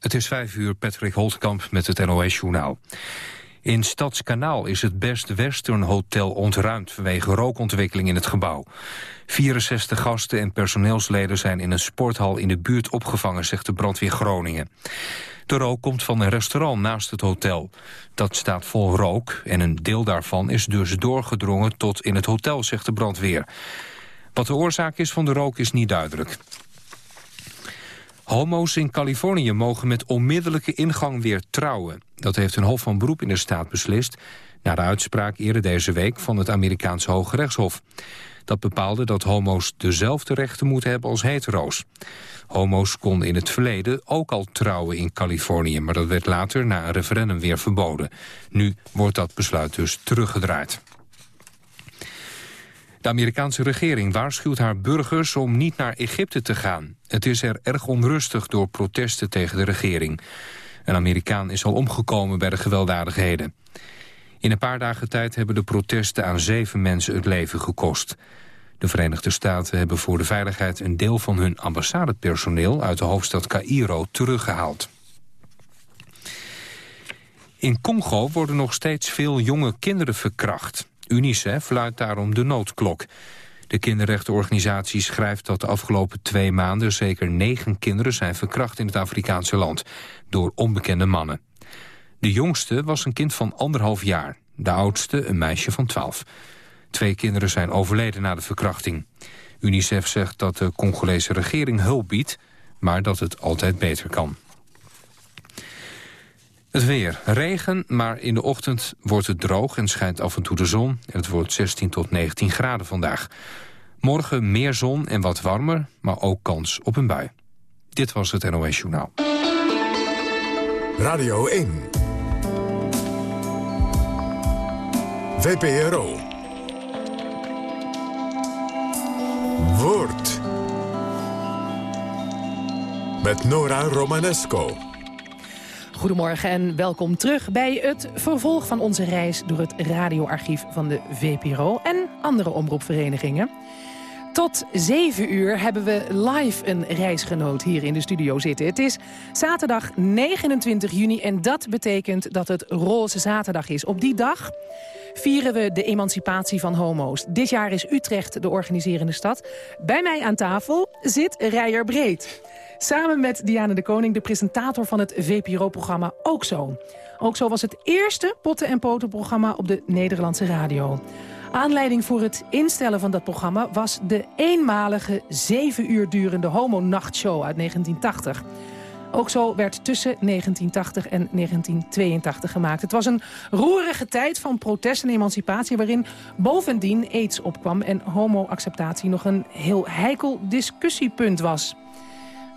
Het is vijf uur, Patrick Holtkamp met het NOS-journaal. In Stadskanaal is het Best Western Hotel ontruimd... vanwege rookontwikkeling in het gebouw. 64 gasten en personeelsleden zijn in een sporthal in de buurt opgevangen... zegt de brandweer Groningen. De rook komt van een restaurant naast het hotel. Dat staat vol rook en een deel daarvan is dus doorgedrongen tot in het hotel, zegt de brandweer. Wat de oorzaak is van de rook is niet duidelijk. Homo's in Californië mogen met onmiddellijke ingang weer trouwen. Dat heeft een hof van beroep in de staat beslist... na de uitspraak eerder deze week van het Amerikaanse Hoge Rechtshof. Dat bepaalde dat homo's dezelfde rechten moeten hebben als hetero's. Homo's konden in het verleden ook al trouwen in Californië... maar dat werd later na een referendum weer verboden. Nu wordt dat besluit dus teruggedraaid. De Amerikaanse regering waarschuwt haar burgers om niet naar Egypte te gaan. Het is er erg onrustig door protesten tegen de regering. Een Amerikaan is al omgekomen bij de gewelddadigheden. In een paar dagen tijd hebben de protesten aan zeven mensen het leven gekost. De Verenigde Staten hebben voor de veiligheid een deel van hun ambassadepersoneel uit de hoofdstad Cairo teruggehaald. In Congo worden nog steeds veel jonge kinderen verkracht. UNICEF luidt daarom de noodklok. De kinderrechtenorganisatie schrijft dat de afgelopen twee maanden... zeker negen kinderen zijn verkracht in het Afrikaanse land... door onbekende mannen. De jongste was een kind van anderhalf jaar. De oudste een meisje van twaalf. Twee kinderen zijn overleden na de verkrachting. UNICEF zegt dat de Congolese regering hulp biedt... maar dat het altijd beter kan. Het weer. Regen, maar in de ochtend wordt het droog en schijnt af en toe de zon. Het wordt 16 tot 19 graden vandaag. Morgen meer zon en wat warmer, maar ook kans op een bui. Dit was het NOS Journaal. Radio 1. VPRO. Woord. Met Nora Romanesco. Goedemorgen en welkom terug bij het vervolg van onze reis... door het radioarchief van de VPRO en andere omroepverenigingen. Tot 7 uur hebben we live een reisgenoot hier in de studio zitten. Het is zaterdag 29 juni en dat betekent dat het Roze Zaterdag is. Op die dag vieren we de emancipatie van homo's. Dit jaar is Utrecht de organiserende stad. Bij mij aan tafel zit Rijer Breed. Samen met Diana de Koning, de presentator van het VPRO-programma Ook Zo. Ook Zo was het eerste potten- en poten-programma op de Nederlandse radio. Aanleiding voor het instellen van dat programma was de eenmalige zeven uur durende homo-nachtshow uit 1980. Ook zo werd tussen 1980 en 1982 gemaakt. Het was een roerige tijd van protest en emancipatie... waarin bovendien aids opkwam en homo-acceptatie nog een heel heikel discussiepunt was.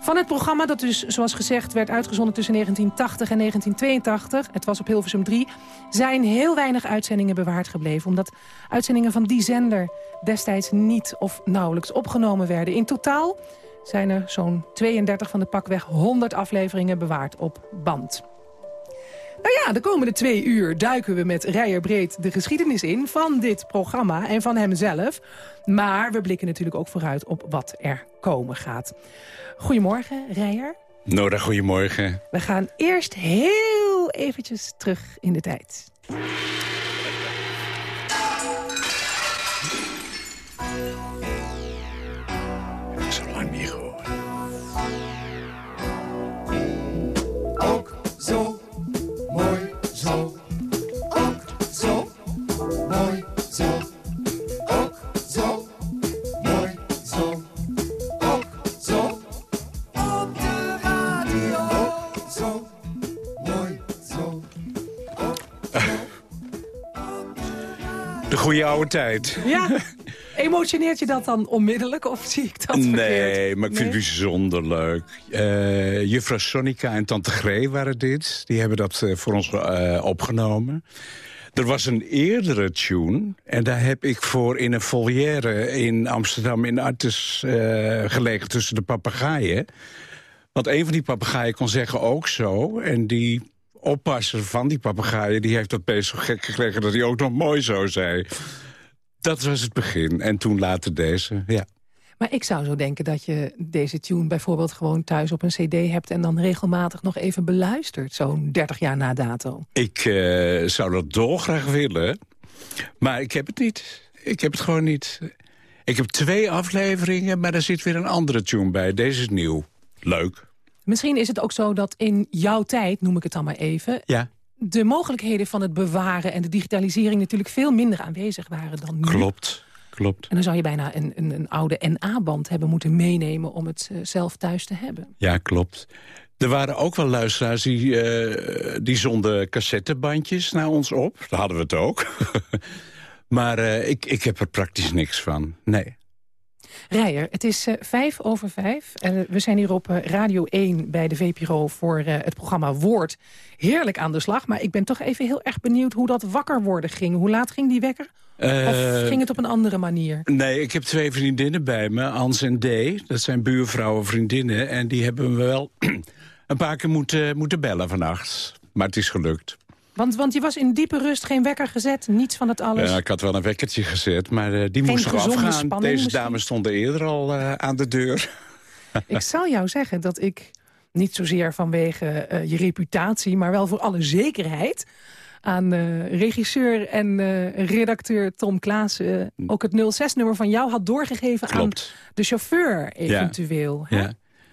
Van het programma dat dus, zoals gezegd, werd uitgezonden tussen 1980 en 1982... het was op Hilversum 3, zijn heel weinig uitzendingen bewaard gebleven... omdat uitzendingen van die zender destijds niet of nauwelijks opgenomen werden. In totaal zijn er zo'n 32 van de pakweg 100 afleveringen bewaard op band. Nou ja, de komende twee uur duiken we met Rijer Breed de geschiedenis in... van dit programma en van hemzelf. Maar we blikken natuurlijk ook vooruit op wat er komen gaat. Goedemorgen, Rijer. Nora, goedemorgen. We gaan eerst heel eventjes terug in de tijd. Goede oude tijd. Ja. Emotioneert je dat dan onmiddellijk of zie ik dat Nee, verkeerd? maar ik vind het bijzonder leuk. Uh, juffrouw Sonica en tante Gree waren dit. Die hebben dat uh, voor ons uh, opgenomen. Er was een eerdere tune en daar heb ik voor in een volière in Amsterdam in Artes gelegen tussen de papegaaien. Want een van die papegaaien kon zeggen ook zo en die oppasser van die papegaaien... die heeft dat beest zo gek gekregen dat hij ook nog mooi zo zei. Dat was het begin. En toen later deze, ja. Maar ik zou zo denken dat je deze tune bijvoorbeeld gewoon thuis op een cd hebt... en dan regelmatig nog even beluistert, zo'n 30 jaar na dato. Ik uh, zou dat dolgraag willen, maar ik heb het niet. Ik heb het gewoon niet. Ik heb twee afleveringen, maar er zit weer een andere tune bij. Deze is nieuw. Leuk. Misschien is het ook zo dat in jouw tijd, noem ik het dan maar even... Ja. de mogelijkheden van het bewaren en de digitalisering... natuurlijk veel minder aanwezig waren dan nu. Klopt. Klopt. En dan zou je bijna een, een, een oude NA-band hebben moeten meenemen... om het uh, zelf thuis te hebben. Ja, klopt. Er waren ook wel luisteraars die, uh, die zonden cassettebandjes naar ons op. Daar hadden we het ook. maar uh, ik, ik heb er praktisch niks van, nee. Rijer, het is uh, vijf over vijf. Uh, we zijn hier op uh, Radio 1 bij de VPRO voor het programma Woord. Heerlijk aan de slag, maar ik ben toch even heel erg benieuwd... hoe dat wakker worden ging. Hoe laat ging die wekker? of ging het op een andere manier? Nee, ik heb twee vriendinnen bij me, Ans en D. Dat zijn buurvrouwen, vriendinnen. En die hebben we wel een paar keer moeten, moeten bellen vannacht. Maar het is gelukt. Want, want je was in diepe rust, geen wekker gezet, niets van het alles. Ja, ik had wel een wekkertje gezet, maar uh, die moest nog afgaan. Deze misschien? dames stonden eerder al uh, aan de deur. ik zal jou zeggen dat ik, niet zozeer vanwege uh, je reputatie... maar wel voor alle zekerheid aan regisseur en redacteur Tom Klaas... ook het 06-nummer van jou had doorgegeven Klopt. aan de chauffeur eventueel. Ja. ja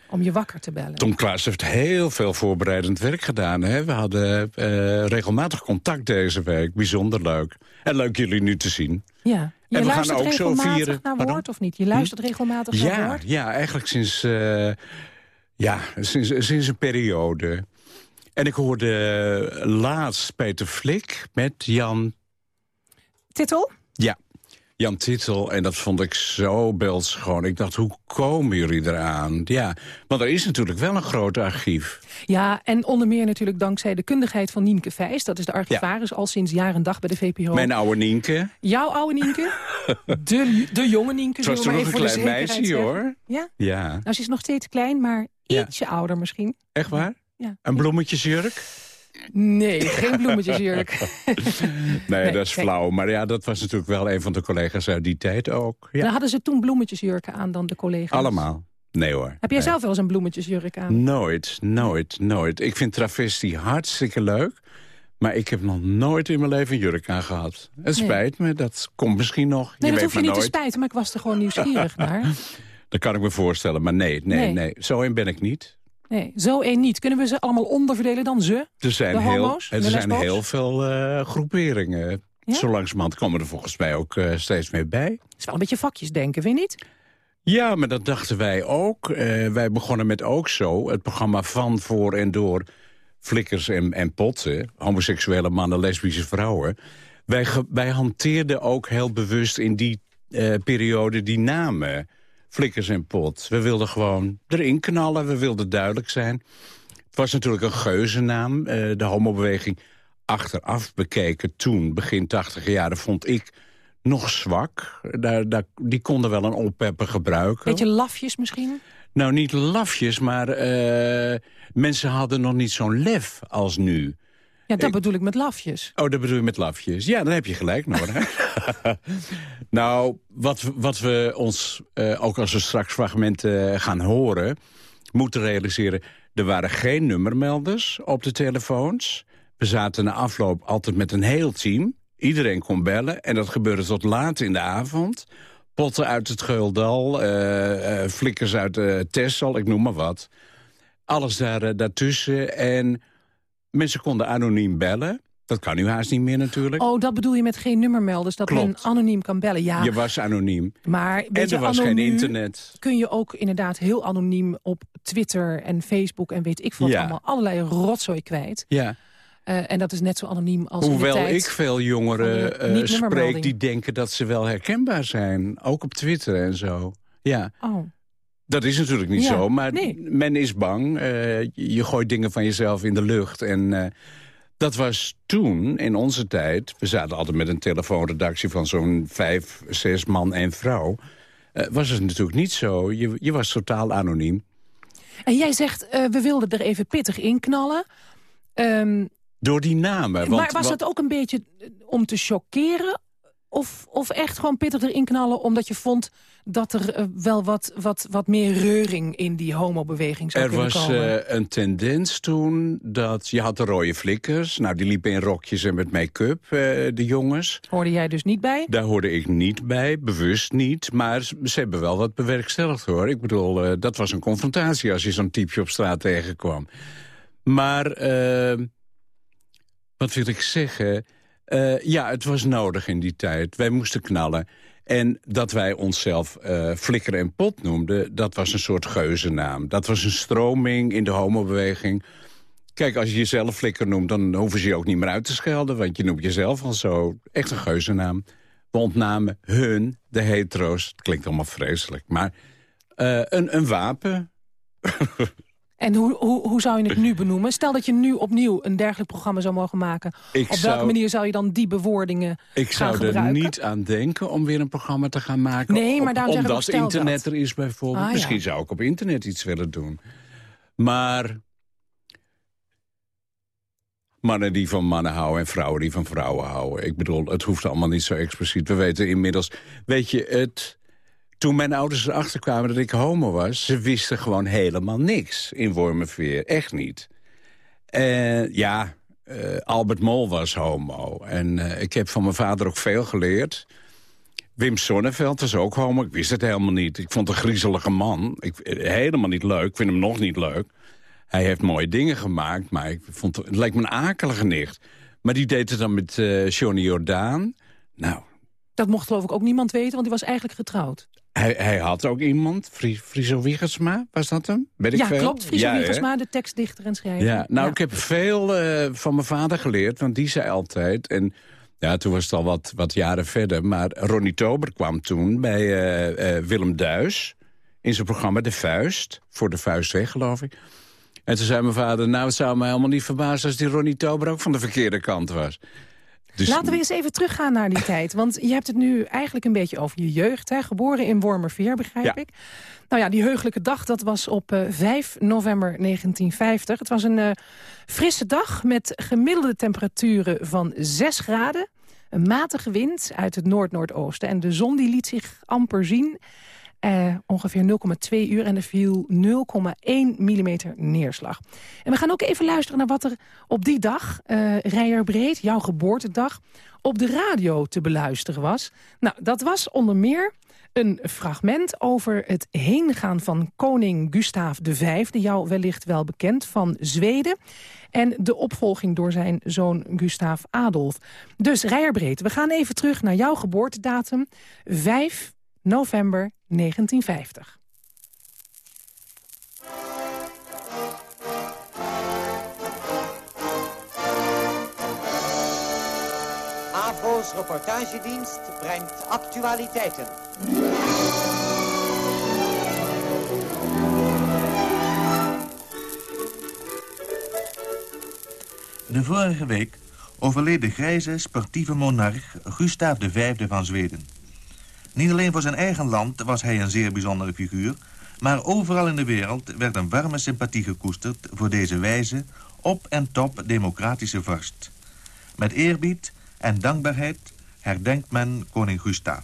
om je wakker te bellen. Tom Klaas heeft heel veel voorbereidend werk gedaan. Hè? We hadden uh, regelmatig contact deze week. Bijzonder leuk. En leuk jullie nu te zien. Ja. Je en we gaan ook zo regelmatig vieren. naar Pardon? woord of niet? Je luistert regelmatig ja, naar woord? Ja, eigenlijk sinds, uh, ja, sinds, sinds een periode. En ik hoorde laatst Peter Flik met Jan... Titel? Ja, Jan Titel. En dat vond ik zo beeldschoon. Ik dacht, hoe komen jullie eraan? Ja, want er is natuurlijk wel een groot archief. Ja, en onder meer natuurlijk dankzij de kundigheid van Nienke Vijs. Dat is de archivaris ja. al sinds jaar en dag bij de VPRO. Mijn oude Nienke. Jouw oude Nienke. de, de jonge Nienke. Het was toen nog een klein meisje, hoor. Ja? Ja. Nou, ze is nog steeds klein, maar ietsje ja. ouder misschien. Echt waar? Ja. Een bloemetjesjurk? Nee, geen bloemetjesjurk. nee, nee, dat is flauw. Maar ja, dat was natuurlijk wel een van de collega's uit die tijd ook. Ja. Dan hadden ze toen bloemetjesjurken aan dan de collega's? Allemaal. Nee hoor. Heb jij nee. zelf wel eens een bloemetjesjurk aan? Nooit, nooit, nooit. Ik vind travestie hartstikke leuk. Maar ik heb nog nooit in mijn leven een jurk aan gehad. Het spijt me, dat komt misschien nog. Nee, je dat hoef je niet nooit. te spijten, maar ik was er gewoon nieuwsgierig naar. Dat kan ik me voorstellen, maar nee, nee, nee. nee. Zo in ben ik niet. Nee, zo één niet. Kunnen we ze allemaal onderverdelen dan ze? Er zijn, de heel, er zijn heel veel uh, groeperingen. Ja? Zo langzamerhand komen er volgens mij ook uh, steeds meer bij. Het is wel een beetje vakjes denken, vind je niet? Ja, maar dat dachten wij ook. Uh, wij begonnen met ook zo. Het programma van, voor en door flikkers en, en potten. Homoseksuele mannen, lesbische vrouwen. Wij, wij hanteerden ook heel bewust in die periode die namen flikkers en pot. We wilden gewoon erin knallen, we wilden duidelijk zijn. Het was natuurlijk een geuzennaam. Uh, de homobeweging achteraf bekeken toen, begin 80 jaren, vond ik nog zwak. Daar, daar, die konden wel een oppepper gebruiken. Beetje lafjes misschien? Nou, niet lafjes, maar uh, mensen hadden nog niet zo'n lef als nu. Ja, dat ik, bedoel ik met lafjes. Oh, dat bedoel je met lafjes. Ja, dan heb je gelijk, Nora. nou, wat, wat we ons, uh, ook als we straks fragmenten gaan horen... moeten realiseren, er waren geen nummermelders op de telefoons. We zaten na afloop altijd met een heel team. Iedereen kon bellen en dat gebeurde tot laat in de avond. Potten uit het Geuldal, uh, uh, flikkers uit Texel, ik noem maar wat. Alles daar, daartussen en... Mensen konden anoniem bellen. Dat kan nu haast niet meer natuurlijk. Oh, dat bedoel je met geen nummermelders, dat Klopt. men anoniem kan bellen. Ja, je was anoniem. Maar en er was geen internet. Kun je ook inderdaad heel anoniem op Twitter en Facebook... en weet ik veel ja. allemaal, allerlei rotzooi kwijt. Ja. Uh, en dat is net zo anoniem als Hoewel in de tijd ik veel jongeren uh, spreek die denken dat ze wel herkenbaar zijn. Ook op Twitter en zo. Ja. Oh. Dat is natuurlijk niet ja, zo, maar nee. men is bang. Uh, je gooit dingen van jezelf in de lucht. En uh, dat was toen, in onze tijd... we zaten altijd met een telefoonredactie van zo'n vijf, zes man en vrouw... Uh, was het natuurlijk niet zo. Je, je was totaal anoniem. En jij zegt, we wilden er even pittig in knallen. Um, Door die namen. Want, maar was dat ook een beetje om te chockeren? Of, of echt gewoon pittig erin knallen omdat je vond dat er eh, wel wat, wat, wat meer reuring in die homobeweging zou er kunnen was komen? eh, een tendens toen dat je had de rode flikkers. Nou, die liepen in rokjes en met make-up, eh, de jongens. Hoorde jij dus niet bij? Daar hoorde ik niet bij, bewust niet. Maar ze hebben wel wat bewerkstelligd, hoor. Ik bedoel, dat was een confrontatie als je zo'n typeje op straat tegenkwam. Maar, wat wil ik zeggen... Eh, ja, het was nodig in die tijd. Wij moesten knallen. En dat wij onszelf eh, Flikker en Pot noemden... dat was een soort geuzennaam. Dat was een stroming in de homobeweging. Kijk, als je jezelf Flikker noemt... dan hoeven ze je ook niet meer uit te schelden... want je noemt jezelf al zo. Echt een geuzennaam. We ontnamen hun, de hetero's. Het klinkt allemaal vreselijk, maar... eh, een, een wapen. En hoe, hoe, hoe zou je het nu benoemen? Stel dat je nu opnieuw een dergelijk programma zou mogen maken. Ik Op welke zou- manier zou je dan die bewoordingen Ik zou er niet aan denken om weer een programma te gaan maken. Nee, maar op- daarom zeg ik ook, Omdat stel internet dat. er is bijvoorbeeld. Ah, ja. Misschien zou ik op internet iets willen doen. Maar... Mannen die van mannen houden en vrouwen die van vrouwen houden. Ik bedoel, het hoeft allemaal niet zo expliciet. We weten inmiddels... Weet je, het... Toen mijn ouders erachter kwamen dat ik homo was... ze wisten gewoon helemaal niks in Wormerveer. Echt niet. En ja, eh, Albert Mol was homo. En eh, ik heb van mijn vader ook veel geleerd. Wim Sonneveld was ook homo. Ik wist het helemaal niet. Ik vond een griezelige man. Ik, helemaal niet leuk. Ik vind hem nog niet leuk. Hij heeft mooie dingen gemaakt, maar ik vond, het lijkt me een akelige nicht. Maar die deed het dan met Johnny Jordaan. Nou, Dat mocht geloof ik ook niemand weten, want die was eigenlijk getrouwd. Hij, hij had ook iemand, Fri- Friso Wiegersma, was dat hem? Ik ja, veel? klopt. Friso Ja? Wiegersma, de tekstdichter en schrijver. Ja, nou, ik heb veel eh, van mijn vader geleerd, want die zei altijd... en ja, toen was het al wat, wat jaren verder... maar Ronnie Tober kwam toen bij eh, eh, Willem Duis... in zijn programma De Vuist, voor De Vuist weg, geloof ik. En toen zei mijn vader, nou, het zou me helemaal niet verbazen... als die Ronnie Tober ook van de verkeerde kant was. Dus, Laten we eens even teruggaan naar die tijd. Want je hebt het nu eigenlijk een beetje over je jeugd. Hè? Geboren in Wormerveer, begrijp Ja. ik. Nou ja, die heugelijke dag, dat was op eh, 5 november 1950. Het was een eh, frisse dag met gemiddelde temperaturen van 6 graden. Een matige wind uit het noord-noordoosten. En de zon die liet zich amper zien. Eh, ongeveer 0,2 uur en er viel 0,1 mm neerslag. En we gaan ook even luisteren naar wat er op die dag, eh Rijerbreed, jouw geboortedag, op de radio te beluisteren was. Nou, dat was onder meer een fragment over het heengaan van koning Gustav V, jou wellicht wel bekend, van Zweden. En de opvolging door zijn zoon Gustav Adolf. Dus Rijerbreed, we gaan even terug naar jouw geboortedatum, 5 november 1950. AVRO's reportagedienst brengt actualiteiten. De vorige week overleed de grijze, sportieve monarch Gustav V van Zweden. Niet alleen voor zijn eigen land was hij een zeer bijzondere figuur... maar overal in de wereld werd een warme sympathie gekoesterd... voor deze wijze, op en top democratische vorst. Met eerbied en dankbaarheid herdenkt men koning Gustav.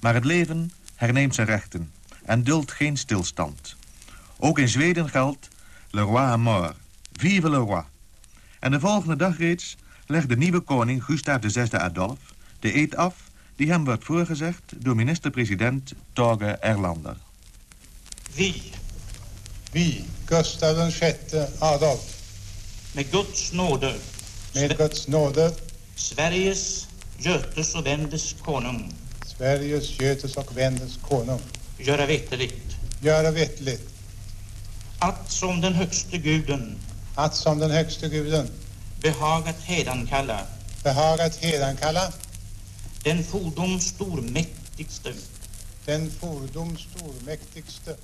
Maar het leven herneemt zijn rechten en duldt geen stilstand. Ook in Zweden geldt le roi est mort, vive le roi... En de volgende dag reeds legt de nieuwe koning Gustav VI Adolf de eed af die hem wordt voorgezegd door minister-president Tage Erlander. Vi, Vi, Gustav VI Adolf, med Guds nåde, med Guds nåde, Sveriges, Götes och Vendes konung, Sveriges, Götes och Vendes konung, göra veterligt göra vettligt att som den högste guden. Att som den högste guden. Behagat hädankalla behagat hedankalla den fordom stormäktigste den fordom stormäktigste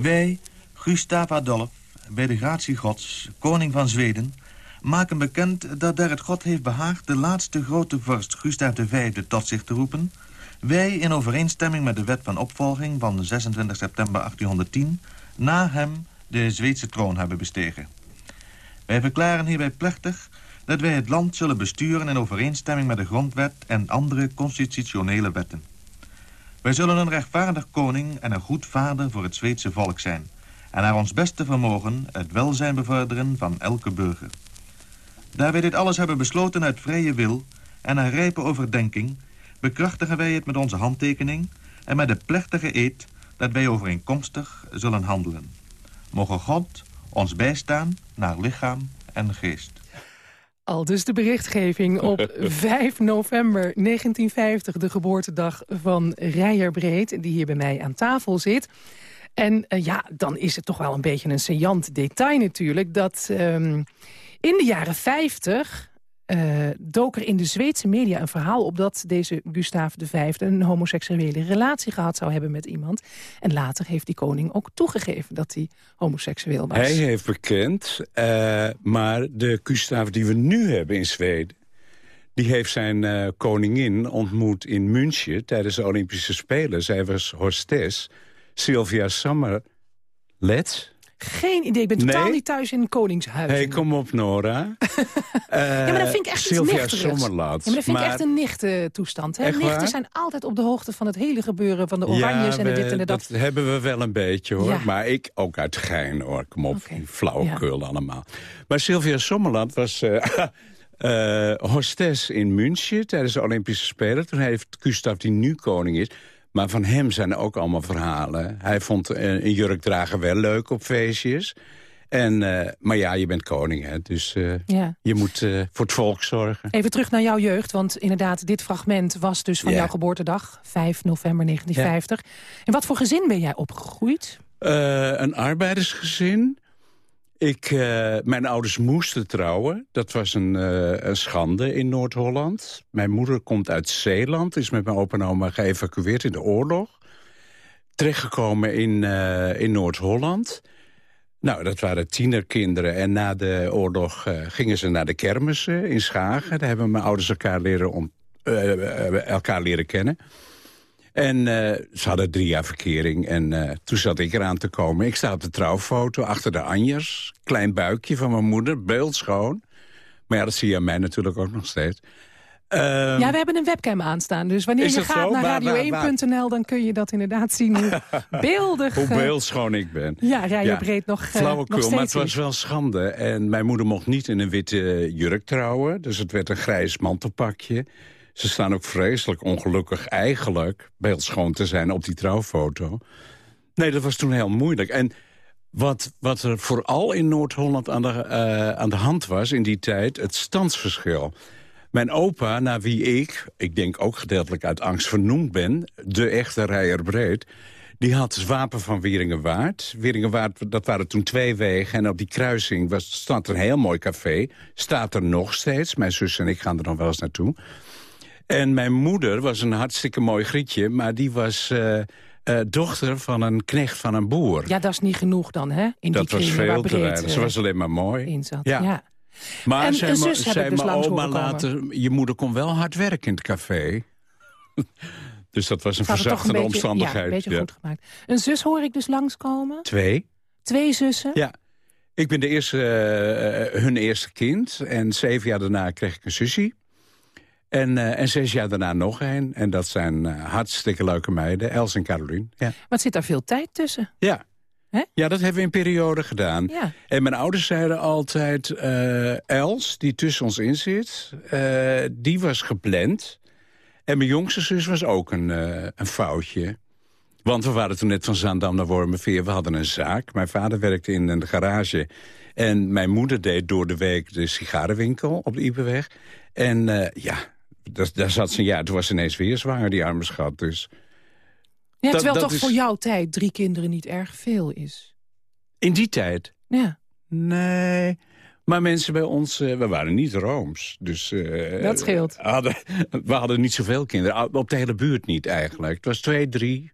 Wij, Gustav Adolf, bij de gratie gods, koning van Zweden... maken bekend dat daar het God heeft behaagd... de laatste grote vorst Gustav V tot zich te roepen... wij in overeenstemming met de wet van opvolging van 26 september 1810... na hem de Zweedse troon hebben bestegen. Wij verklaren hierbij plechtig dat wij het land zullen besturen in overeenstemming met de grondwet en andere constitutionele wetten. Wij zullen een rechtvaardig koning en een goed vader voor het Zweedse volk zijn en naar ons beste vermogen het welzijn bevorderen van elke burger. Daar wij dit alles hebben besloten uit vrije wil en een rijpe overdenking, bekrachtigen wij het met onze handtekening en met de plechtige eed dat wij overeenkomstig zullen handelen. Mogen God ons bijstaan naar lichaam en geest. Al dus de berichtgeving op 5 november 1950, de geboortedag van Rijer Breed, die hier bij mij aan tafel zit. En uh, ja, dan is het toch wel een beetje een saillant detail natuurlijk... dat um, in de jaren 50 uh, er in de Zweedse media een verhaal op... dat deze Gustav V een homoseksuele relatie gehad zou hebben met iemand. En later heeft die koning ook toegegeven dat hij homoseksueel was. Hij heeft bekend, uh, maar de Gustav die we nu hebben in Zweden... die heeft zijn uh, koningin ontmoet in München tijdens de Olympische Spelen. Zij was hostess, Sylvia Sommerlet... Geen idee, ik ben totaal nee. niet thuis in Koningshuis. Hey, kom op, Nora. uh, ja, maar dat vind ik echt Sylvia iets Sommerlaat. Ja, maar dat vind maar... ik echt een nichtentoestand. Hè? Nichten waar? zijn altijd op de hoogte van het hele gebeuren... van de oranjes ja, en de dit en de dat. dat hebben we wel een beetje, hoor. Ja. Maar ik ook uit gein, hoor. Kom op, okay. flauwekul allemaal. Maar Sylvia Sommerland was... Uh, uh, hostess in München tijdens de Olympische Spelen. Toen heeft Gustav, die nu koning is... Maar van hem zijn er ook allemaal verhalen. Hij vond een jurk dragen wel leuk op feestjes. En, uh, maar ja, je bent koning, hè, dus uh, ja. je moet uh, voor het volk zorgen. Even terug naar jouw jeugd, want inderdaad, dit fragment was dus van ja. jouw geboortedag, 5 november 1950. Ja. In wat voor gezin ben jij opgegroeid? een arbeidersgezin. Ik, uh, mijn ouders moesten trouwen. Dat was een, uh, een schande in Noord-Holland. Mijn moeder komt uit Zeeland. Is met mijn opa en oma geëvacueerd in de oorlog. Terechtgekomen in, uh, in Noord-Holland. Nou, dat waren tienerkinderen. En na de oorlog gingen ze naar de kermissen in Schagen. Daar hebben mijn ouders elkaar leren, om, elkaar leren kennen. En uh, ze hadden drie jaar verkering en uh, toen zat ik eraan te komen. Ik sta op de trouwfoto achter de anjers. Klein buikje van mijn moeder, beeldschoon. Maar ja, dat zie je aan mij natuurlijk ook nog steeds. Uh, ja, we hebben een webcam aanstaan. Dus wanneer je gaat zo? naar radio1.nl... dan kun je dat inderdaad zien hoe beeldig... hoe beeldschoon ik ben. Ja, rij je ja. breed nog Flauwekul, nog maar het was wel schande. En mijn moeder mocht niet in een witte jurk trouwen. Dus het werd een grijs mantelpakje. Ze staan ook vreselijk ongelukkig eigenlijk beeldschoon te zijn op die trouwfoto. Nee, dat was toen heel moeilijk. En wat, wat er vooral in Noord-Holland aan, de, uh, aan de hand was in die tijd... het standsverschil. Mijn opa, naar wie ik, ik denk ook gedeeltelijk uit angst vernoemd ben... de echte Rijer Breed, die had het wapen van Wieringenwaard. Wieringenwaard, dat waren toen twee wegen. En op die kruising was, stond een heel mooi café. Staat er nog steeds. Mijn zus en ik gaan er nog wel eens naartoe. En mijn moeder was een hartstikke mooi grietje... maar die was uh, uh, dochter van een knecht van een boer. Ja, dat is niet genoeg dan, hè? In dat die was veel te weinig. Ze was alleen maar mooi. In zat. Ja. ja. Maar en zei, een zus zei heb ik dus mijn oma later... je moeder kon wel hard werken in het café. dus dat was een verzachtende een beetje, omstandigheid. Ja, een beetje goed gemaakt. Een zus hoor ik dus langskomen. Twee. Twee zussen. Ja. Ik ben de eerste, uh, hun eerste kind. En zeven jaar daarna kreeg ik een zusje. En, uh, en zes jaar daarna nog een. En dat zijn uh, hartstikke leuke meiden. Els en Carolien. Ja. Maar zit daar veel tijd tussen? Ja. Ja, dat hebben we in periode gedaan. Ja. En mijn ouders zeiden altijd... Uh, Els, die tussen ons in zit, die was gepland. En mijn jongste zus was ook een, een foutje. Want we waren toen net van Zaandam naar Wormerveer. We hadden een zaak. Mijn vader werkte in een garage. En mijn moeder deed door de week de sigarenwinkel op de Iberweg. En ja, daar, daar zat ze, ja, toen was ze ineens weer zwanger, die arme schat. Dus, Ja, Dat- terwijl dat toch is- voor jouw tijd drie kinderen niet erg veel is. in die tijd? Ja. Nee. Maar mensen bij ons, eh, we waren niet Rooms. Dus, eh, Dat scheelt. Hadden, we hadden niet zoveel kinderen. Op de hele buurt niet eigenlijk. Het was twee, drie.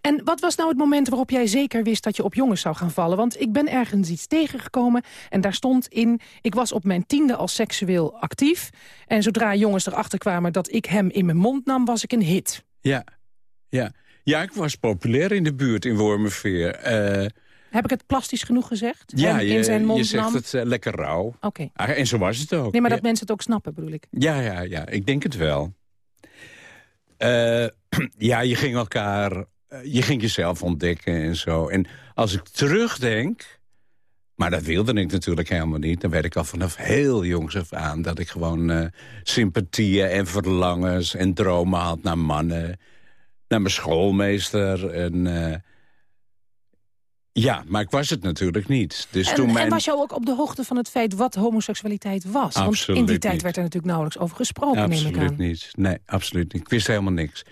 En wat was nou het moment waarop jij zeker wist dat je op jongens zou gaan vallen? Want ik ben ergens iets tegengekomen en daar stond in... ik was op mijn tiende al seksueel actief. En zodra jongens erachter kwamen dat ik hem in mijn mond nam, was ik een hit. Ja, ja. Ja, ik was populair in de buurt in Wormerveer. Eh, Heb ik het plastisch genoeg gezegd? Ja, je, in zijn mond je zegt het eh, lekker rauw. Oké. Ah, en zo was het ook. Nee, maar dat ja. mensen het ook snappen, bedoel ik. Ja, ja, ja, ik denk het wel. Eh, ja, je ging elkaar... eh, je ging jezelf ontdekken en zo. En als ik terugdenk... Maar dat wilde ik natuurlijk helemaal niet. Dan werd ik al vanaf heel jongs af aan... dat ik gewoon eh, sympathieën en verlangens en dromen had naar mannen. Naar mijn schoolmeester. En, eh, ja, maar ik was het natuurlijk niet. Dus En, toen mijn... en was jou ook op de hoogte van het feit wat homoseksualiteit was? Want in Absoluut die tijd niet. werd er natuurlijk nauwelijks over gesproken, neem ik aan. Absoluut niet. Nee, absoluut niet. Ik wist helemaal niks.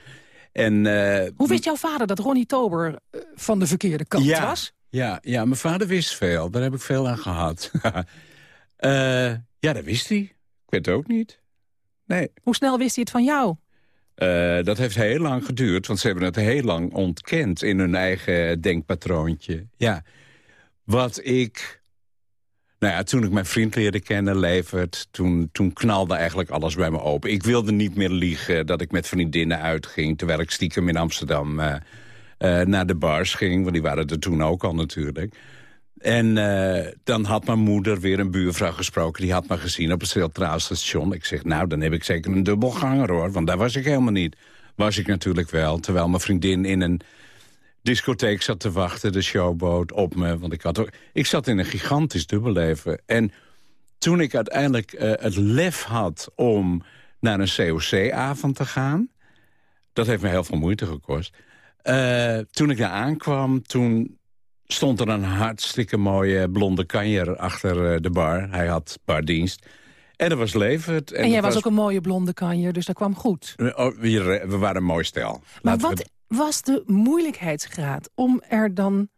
En, eh, Hoe wist jouw vader dat Ronnie Tober eh, van de verkeerde kant ja, was? Ja, ja, mijn vader wist veel. Daar heb ik veel aan gehad. Eh, ja, dat wist hij. Ik weet het ook niet. Nee. Hoe snel wist hij het van jou? Dat heeft heel lang geduurd, want ze hebben het heel lang ontkend... in hun eigen denkpatroontje. Ja, wat ik... Nou ja, toen ik mijn vriend leerde kennen, Levert... Toen, toen knalde eigenlijk alles bij me open. Ik wilde niet meer liegen dat ik met vriendinnen uitging... terwijl ik stiekem in Amsterdam eh, eh, naar de bars ging. Want die waren er toen ook al natuurlijk. En eh, dan had mijn moeder weer een buurvrouw gesproken. Die had me gezien op het Centraal Station. Ik zeg, nou, dan heb ik zeker een dubbelganger, hoor. Want daar was ik helemaal niet. Was ik natuurlijk wel. Terwijl mijn vriendin in een discotheek zat te wachten. De showboot op me. Want ik, had ook, ik zat in een gigantisch dubbelleven. En toen ik uiteindelijk eh, het lef had om naar een COC-avond te gaan... dat heeft me heel veel moeite gekost. Eh, toen ik daar aankwam, toen stond er een hartstikke mooie blonde kanjer achter eh, de bar. Hij had bardienst. En dat was Levert. En, jij was ook een mooie blonde kanjer, dus dat kwam goed. Oh, we, waren een mooi stel. Maar wat was de moeilijkheidsgraad om er dan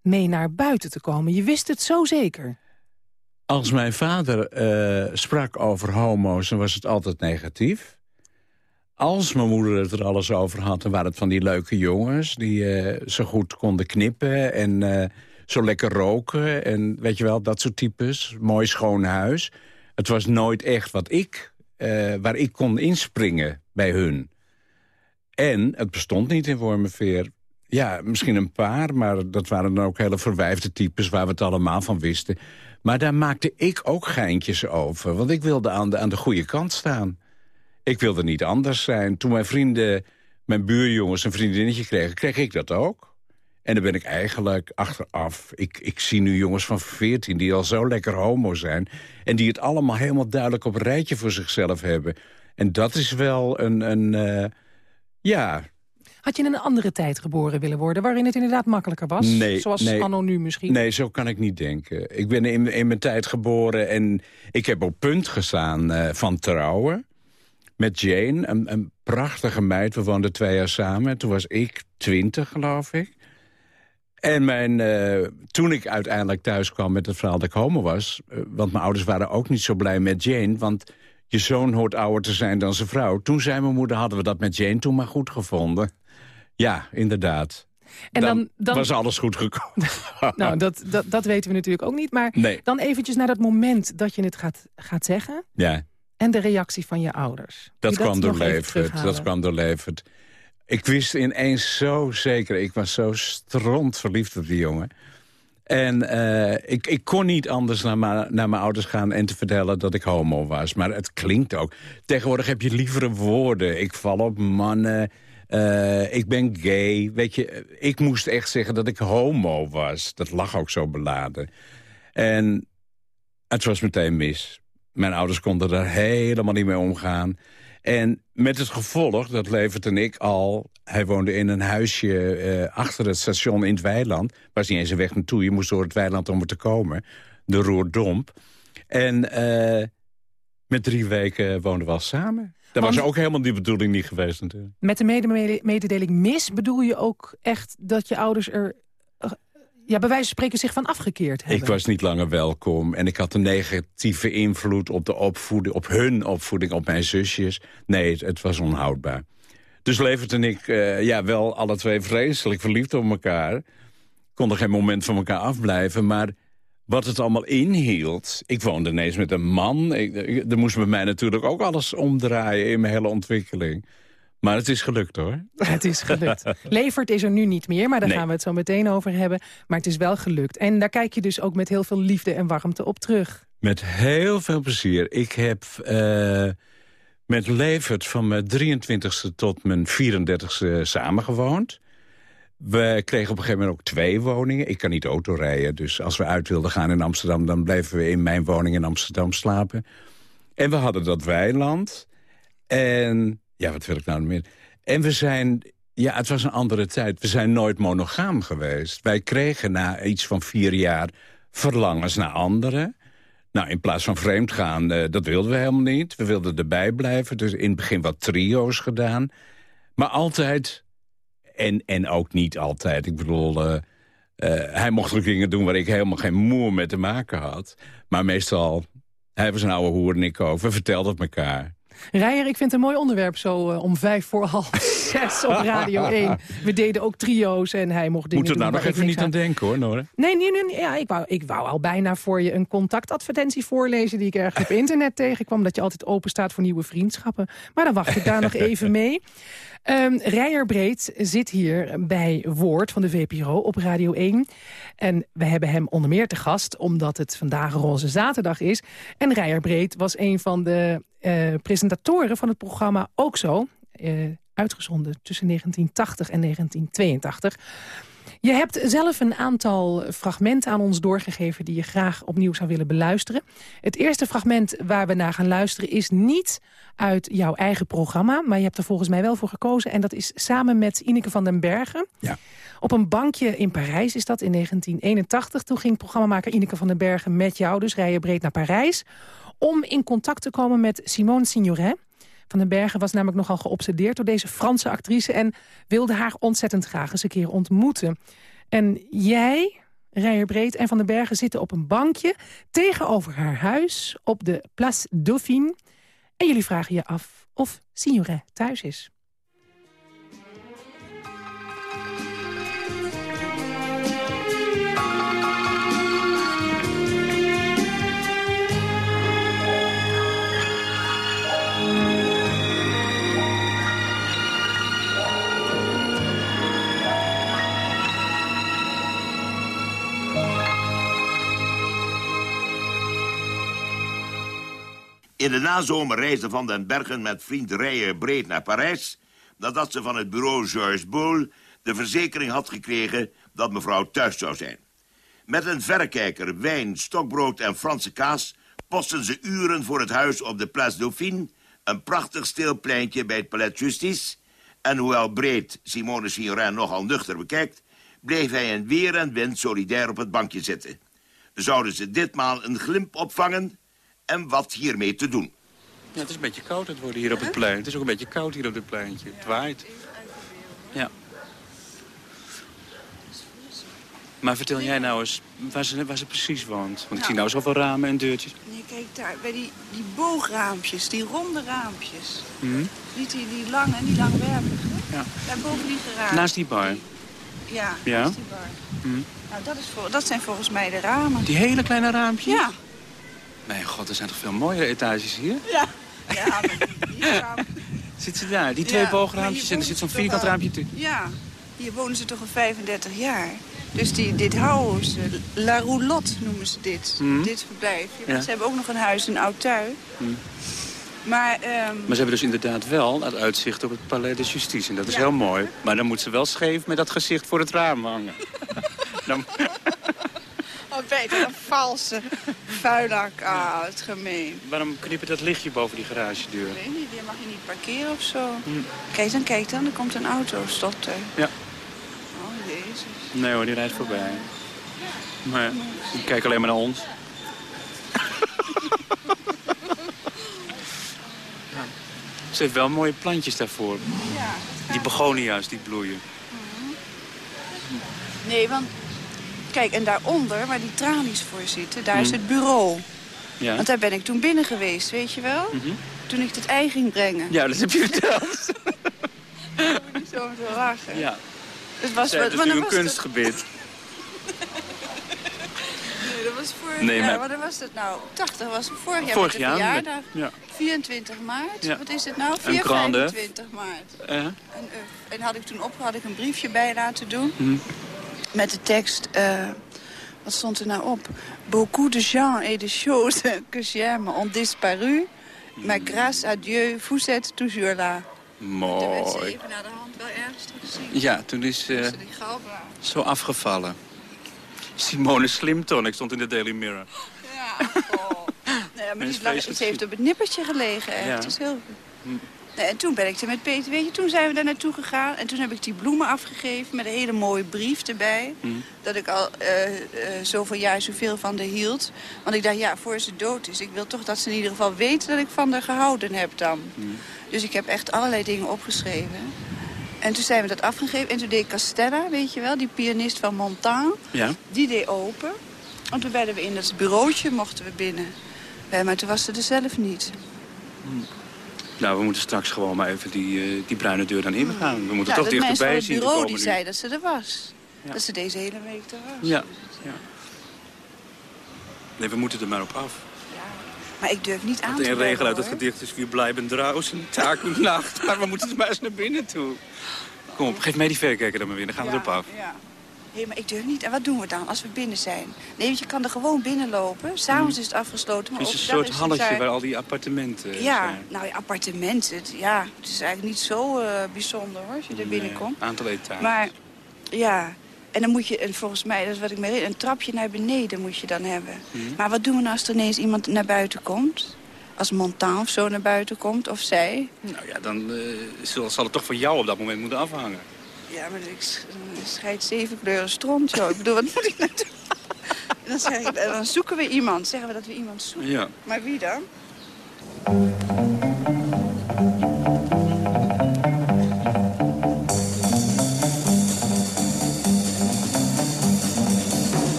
mee naar buiten te komen? Je wist het zo zeker. Als mijn vader eh, sprak over homo's, dan was het altijd negatief. Als mijn moeder het er alles over had, dan waren het van die leuke jongens... die eh, zo goed konden knippen en eh, zo lekker roken. En weet je wel, dat soort types. Mooi schoon huis. Het was nooit echt wat ik, waar ik kon inspringen bij hun. En het bestond niet in Wormerveer. Ja, misschien een paar, maar dat waren dan ook hele verwijfde types... waar we het allemaal van wisten. Maar daar maakte ik ook geintjes over. Want ik wilde aan de, aan de goede kant staan. Ik wilde niet anders zijn. Toen mijn vrienden, mijn buurjongens een vriendinnetje kregen... kreeg ik dat ook. En dan ben ik eigenlijk achteraf... Ik, ik zie nu jongens van 14 die al zo lekker homo zijn... en die het allemaal helemaal duidelijk op een rijtje voor zichzelf hebben. En dat is wel een... een eh, ja, Had je in een andere tijd geboren willen worden... waarin het inderdaad makkelijker was? Nee, Zoals nee. nu misschien? Nee, zo kan ik niet denken. Ik ben in, in mijn tijd geboren en ik heb op punt gestaan eh, van trouwen. Met Jane, een, een prachtige meid. We woonden twee jaar samen. Toen was ik twintig, geloof ik. En mijn, eh, toen ik uiteindelijk thuis kwam met het verhaal dat ik homo was... eh, want mijn ouders waren ook niet zo blij met Jane... want je zoon hoort ouder te zijn dan zijn vrouw. Toen zei mijn moeder, hadden we dat met Jane toen maar goed gevonden. Ja, inderdaad. En dan, dan, was alles goed gekomen. nou, dat, dat, dat weten we natuurlijk ook niet. Maar Nee. dan eventjes naar dat moment dat je het gaat, gaat zeggen... Ja. en de reactie van je ouders. Dat je kwam door Levert. Dat kwam door Levert. Ik wist ineens zo zeker. Ik was zo stront verliefd op die jongen. En eh, ik, ik kon niet anders naar, naar mijn ouders gaan en te vertellen dat ik homo was. Maar het klinkt ook. Tegenwoordig heb je lievere woorden. Ik val op mannen. eh, ik ben gay. Weet je, ik moest echt zeggen dat ik homo was. Dat lag ook zo beladen. En het was meteen mis. Mijn ouders konden daar helemaal niet mee omgaan. En met het gevolg dat Levert en ik al... Hij woonde in een huisje eh, achter het station in het weiland. Was niet eens een weg naartoe. Je moest door het weiland om er te komen. De Roerdomp. En eh, met drie weken woonden we al samen. Dat Want- was ook helemaal die bedoeling niet geweest natuurlijk. Met de mede- mededeling mis bedoel je ook echt dat je ouders er... eh, ja, bij wijze van spreken zich van afgekeerd hebben. Ik was niet langer welkom en ik had een negatieve invloed op, de opvoeding, op hun opvoeding, op mijn zusjes. Nee, het, het was onhoudbaar. Dus Levert en ik, eh, ja, wel alle twee vreselijk verliefd op elkaar. Konden geen moment van elkaar afblijven, maar wat het allemaal inhield... Ik woonde ineens met een man. Ik, er moest bij mij natuurlijk ook alles omdraaien in mijn hele ontwikkeling. Maar het is gelukt hoor. Het is gelukt. Levert is er nu niet meer, maar daar Nee. gaan we het zo meteen over hebben. Maar het is wel gelukt. En daar kijk je dus ook met heel veel liefde en warmte op terug. Met heel veel plezier. Ik heb eh, met Levert van mijn 23e tot mijn 34e samengewoond. We kregen op een gegeven moment ook twee woningen. Ik kan niet autorijden, dus als we uit wilden gaan in Amsterdam... dan bleven we in mijn woning in Amsterdam slapen. En we hadden dat weiland. En, ja, wat wil ik nou meer? En we zijn, ja, het was een andere tijd. We zijn nooit monogaam geweest. Wij kregen na iets van vier jaar verlangens naar anderen. Nou, in plaats van vreemd gaan, eh, dat wilden we helemaal niet. We wilden erbij blijven, dus in het begin wat trio's gedaan. Maar altijd, en, en ook niet altijd, ik bedoel... eh, eh, hij mocht ook dingen doen waar ik helemaal geen moer mee te maken had. Maar meestal, hij was een oude hoer en ik ook. We vertelden het elkaar. Rijer, ik vind het een mooi onderwerp zo eh, om vijf voor half zes op Radio 1. We deden ook trio's en hij mocht dingen Moet er nou nog even niet aan denken, hoor, Nora. Nee, nee, nee. Ja, ik, wou, ik wou al bijna voor je een contactadvertentie voorlezen... die ik ergens op internet tegenkwam. Dat je altijd open staat voor nieuwe vriendschappen. Maar dan wacht ik daar nog even mee. Ehm Rijer Breed zit hier bij Woord van de VPRO op Radio 1. En we hebben hem onder meer te gast... omdat het vandaag Roze Zaterdag is. En Rijer Breed was een van de eh, presentatoren van het programma Ook Zo... eh, uitgezonden tussen 1980 en 1982... Je hebt zelf een aantal fragmenten aan ons doorgegeven... die je graag opnieuw zou willen beluisteren. Het eerste fragment waar we naar gaan luisteren is niet uit jouw eigen programma... maar je hebt er volgens mij wel voor gekozen. En dat is samen met Ineke van den Bergen. Ja. Op een bankje in Parijs is dat in 1981. Toen ging programmamaker Ineke van den Bergen met jou... dus rijden breed naar Parijs... om in contact te komen met Simone Signoret... Van den Bergen was namelijk nogal geobsedeerd door deze Franse actrice... en wilde haar ontzettend graag eens een keer ontmoeten. En jij, Rijer Breed en Van den Bergen zitten op een bankje... tegenover haar huis op de Place Dauphine. En jullie vragen je af of Signoret thuis is. In de nazomer reisde Van den Bergen met vriend Rijer breed naar Parijs... nadat ze van het bureau Georges Boulle de verzekering had gekregen dat mevrouw thuis zou zijn. Met een verrekijker, wijn, stokbrood en Franse kaas... posten ze uren voor het huis op de Place Dauphine... een prachtig stil pleintje bij het Palais Justice... en hoewel breed Simone Signoret nogal nuchter bekijkt... bleef hij in weer en wind solidair op het bankje zitten. Zouden ze ditmaal een glimp opvangen en wat hiermee te doen? Ja, het is een beetje koud het worden hier op het plein. Het is ook een beetje koud hier op dit pleintje. Het waait. Ja. Maar vertel jij nou eens waar ze, waar ze precies woont. Want ik zie nou zoveel ramen en deurtjes. Nee, kijk daar, bij die, die boograampjes, die ronde raampjes. Hm? Niet die, die lange, die langwerpige. Ja. Daar boven die geraamd. Naast die bar. Ja, Ja? naast die bar. Hm? Nou, dat, is voor, dat zijn volgens mij de ramen. Die hele kleine raampjes? Ja. Mijn god, er zijn toch veel mooiere etages hier? Ja. Ja, maar die, die. Zit ze daar? Die twee Ja, boograampjes en er zit zo'n vierkant al- raampje tussen. Ja, hier wonen ze toch al 35 jaar. Dus die, dit houden ze. La Roulotte noemen ze dit. Hm. Dit verblijf. Ja. Ze hebben ook nog een huis in Oud-Tuin. Hm. Maar, ehm, Maar ze hebben dus inderdaad wel het uitzicht op het Palais de Justice. En dat is Ja. heel mooi. Maar dan moet ze wel scheef met dat gezicht voor het raam hangen. dan, beter een valse vuilak. Ah, het gemeen. waarom knippert dat lichtje boven die garagedeur? Ik weet niet, die mag je niet parkeren of zo. Hm. Kijk dan, kijk dan, er komt een auto, stopt er. Ja. Oh, jezus. Nee hoor, die rijdt voorbij. Maar ik kijk alleen maar naar ons. Ja. Ze heeft wel mooie plantjes daarvoor. Ja. Die begonia's die bloeien. Nee, want... Kijk, en daaronder, waar die tralies voor zitten, daar is Hm. het bureau. Ja? Want daar ben ik toen binnen geweest, weet je wel? Mhm. Toen ik het ei ging brengen. Ja, dat heb je verteld. Daar moet ik zo om te lachen. Ja. Het was, nu dan een kunstgebit. Nee, dat was vorig Nee, jaar. maar- Wanneer was dat nou? 80 was het vorig jaar Vorig jaar, met- ja. 24 maart. Ja. Wat is het nou? Een 4, grande. 25 maart. Eh? Een uf. En had ik toen op, had ik een briefje bij laten doen. Hm. Met de tekst, eh, wat stond er nou op? Beaucoup de gens et de choses que j'aime ont disparu. Maar grâce à Dieu, vous êtes toujours là. Toen werd ze Mooi. even naar de hand wel ergens teruggezien. Ja, toen is galblaas. zo afgevallen. Simone Slimton, ik stond in de Daily Mirror. Ja, oh. Nee, maar die vreselijk ze heeft op het nippertje gelegen, echt. Ja. Het is heel... Nee, en toen ben ik er met Peter, weet je, toen zijn we daar naartoe gegaan. En toen heb ik die bloemen afgegeven met een hele mooie brief erbij. Hm. Dat ik al eh, eh, zoveel jaar zoveel van haar hield. Want ik dacht, ja, voor ze dood is. Ik wil toch dat ze in ieder geval weet dat ik van haar gehouden heb dan. Hm. Dus ik heb echt allerlei dingen opgeschreven. En toen zijn we dat afgegeven. En toen deed Castella, weet je wel, die pianist van Montan. Ja? Die deed open. En toen werden we in dat bureautje, mochten we binnen. Eh, Maar toen was ze er zelf niet. Nou, we moeten straks gewoon maar even die, eh, die bruine deur dan ingaan. We moeten ja, toch dichterbij het zien te bureau die nu. zei dat ze er was. Ja. Dat ze deze hele week er was. Ja, ja. Nee, we moeten er maar op af. Maar ik durf niet aan Want te een regel uit het gedicht is... We blijven draußen, taak uw nacht. Maar we moeten er maar eens naar binnen toe. Kom op, geef mij die verrekijker dan maar weer. Dan gaan we Ja, erop af. Ja. Hé, maar ik durf niet. En wat doen we dan als we binnen zijn? Nee, want je kan er gewoon binnenlopen. S'avonds is het afgesloten. Maar Het is een soort halletje daar- waar al die appartementen Ja, zijn. nou ja, appartementen. het- Ja, het is eigenlijk niet zo eh, bijzonder hoor, als je er binnenkomt. aantal etages. Maar ja, en dan moet je, en volgens mij, dat is wat ik me herinner, een trapje naar beneden moet je dan hebben. Mhm. Maar wat doen we nou als er ineens iemand naar buiten komt? Als Montan of zo naar buiten komt, of zij? Nou ja, dan eh, zal, zal het toch van jou op dat moment moeten afhangen. Ja, maar ik sch- dan scheidt zeven kleuren stront, joh. Ik bedoel, wat moet ik nou dan, zeg ik, en dan zoeken we iemand, zeggen we dat we iemand zoeken. Ja. Maar wie dan?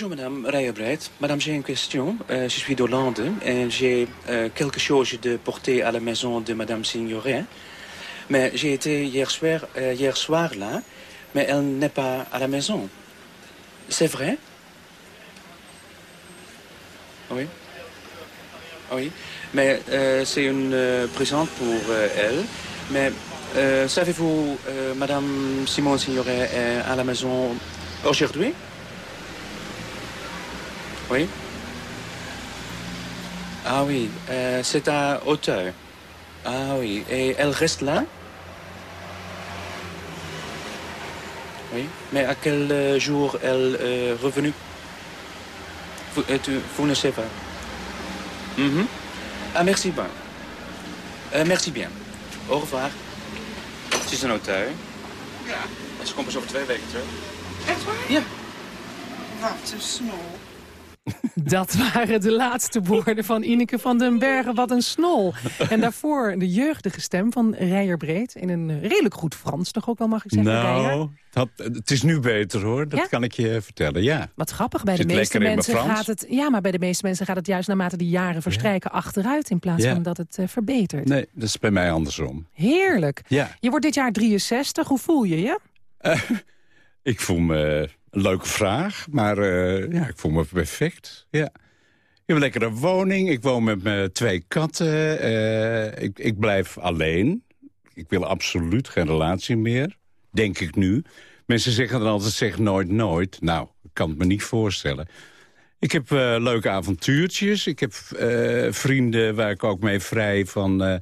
Bonjour Madame Rayabreit. Madame, j'ai une question. Euh, je suis d'Hollande et j'ai euh, quelque chose de porter à la maison de Madame Signoret. Mais j'ai été hier soir, euh, hier soir là, mais elle n'est pas à la maison. C'est vrai? Oui. Oui. Mais c'est une présente pour elle. Mais savez-vous, Madame Simone Signoret est à la maison aujourd'hui? Oui. Ah oui, euh, c'est à hauteur. Ah oui, et elle reste là? Oui, mais à quel euh, jour elle est revenue? Vous, euh, tu- vous ne savez pas Mhm. Ah, merci bien. Euh, merci bien. Au revoir. Het is een hauteur. Ja. En ze komt pas over twee weken terug. Echt waar? Ja. Wat een. Dat waren de laatste woorden van Ineke van den Bergen. Wat een snol. En daarvoor de jeugdige stem van Rijer Breed. In een eh, redelijk goed Frans, toch ook wel mag ik zeggen? Nou, dat, het is nu beter hoor, dat Ja? kan ik je vertellen, ja. Wat grappig, bij de meeste mensen gaat het... Ja, maar bij de meeste mensen gaat het juist naarmate de jaren verstrijken achteruit... in plaats Ja. van dat het eh, verbetert. Nee, dat is bij mij andersom. Heerlijk. Ja. Je wordt dit jaar 63. Hoe voel je je? Ik voel me leuke vraag, maar eh, ja, ik voel me perfect. Ja. Ik heb een lekkere woning, ik woon met mijn twee katten. eh, ik, ik blijf alleen. Ik wil absoluut geen relatie meer, denk ik nu. Mensen zeggen dan altijd, zeg nooit nooit. Nou, ik kan het me niet voorstellen. Ik heb uh, leuke avontuurtjes. Ik heb vrienden waar ik ook mee vrij van,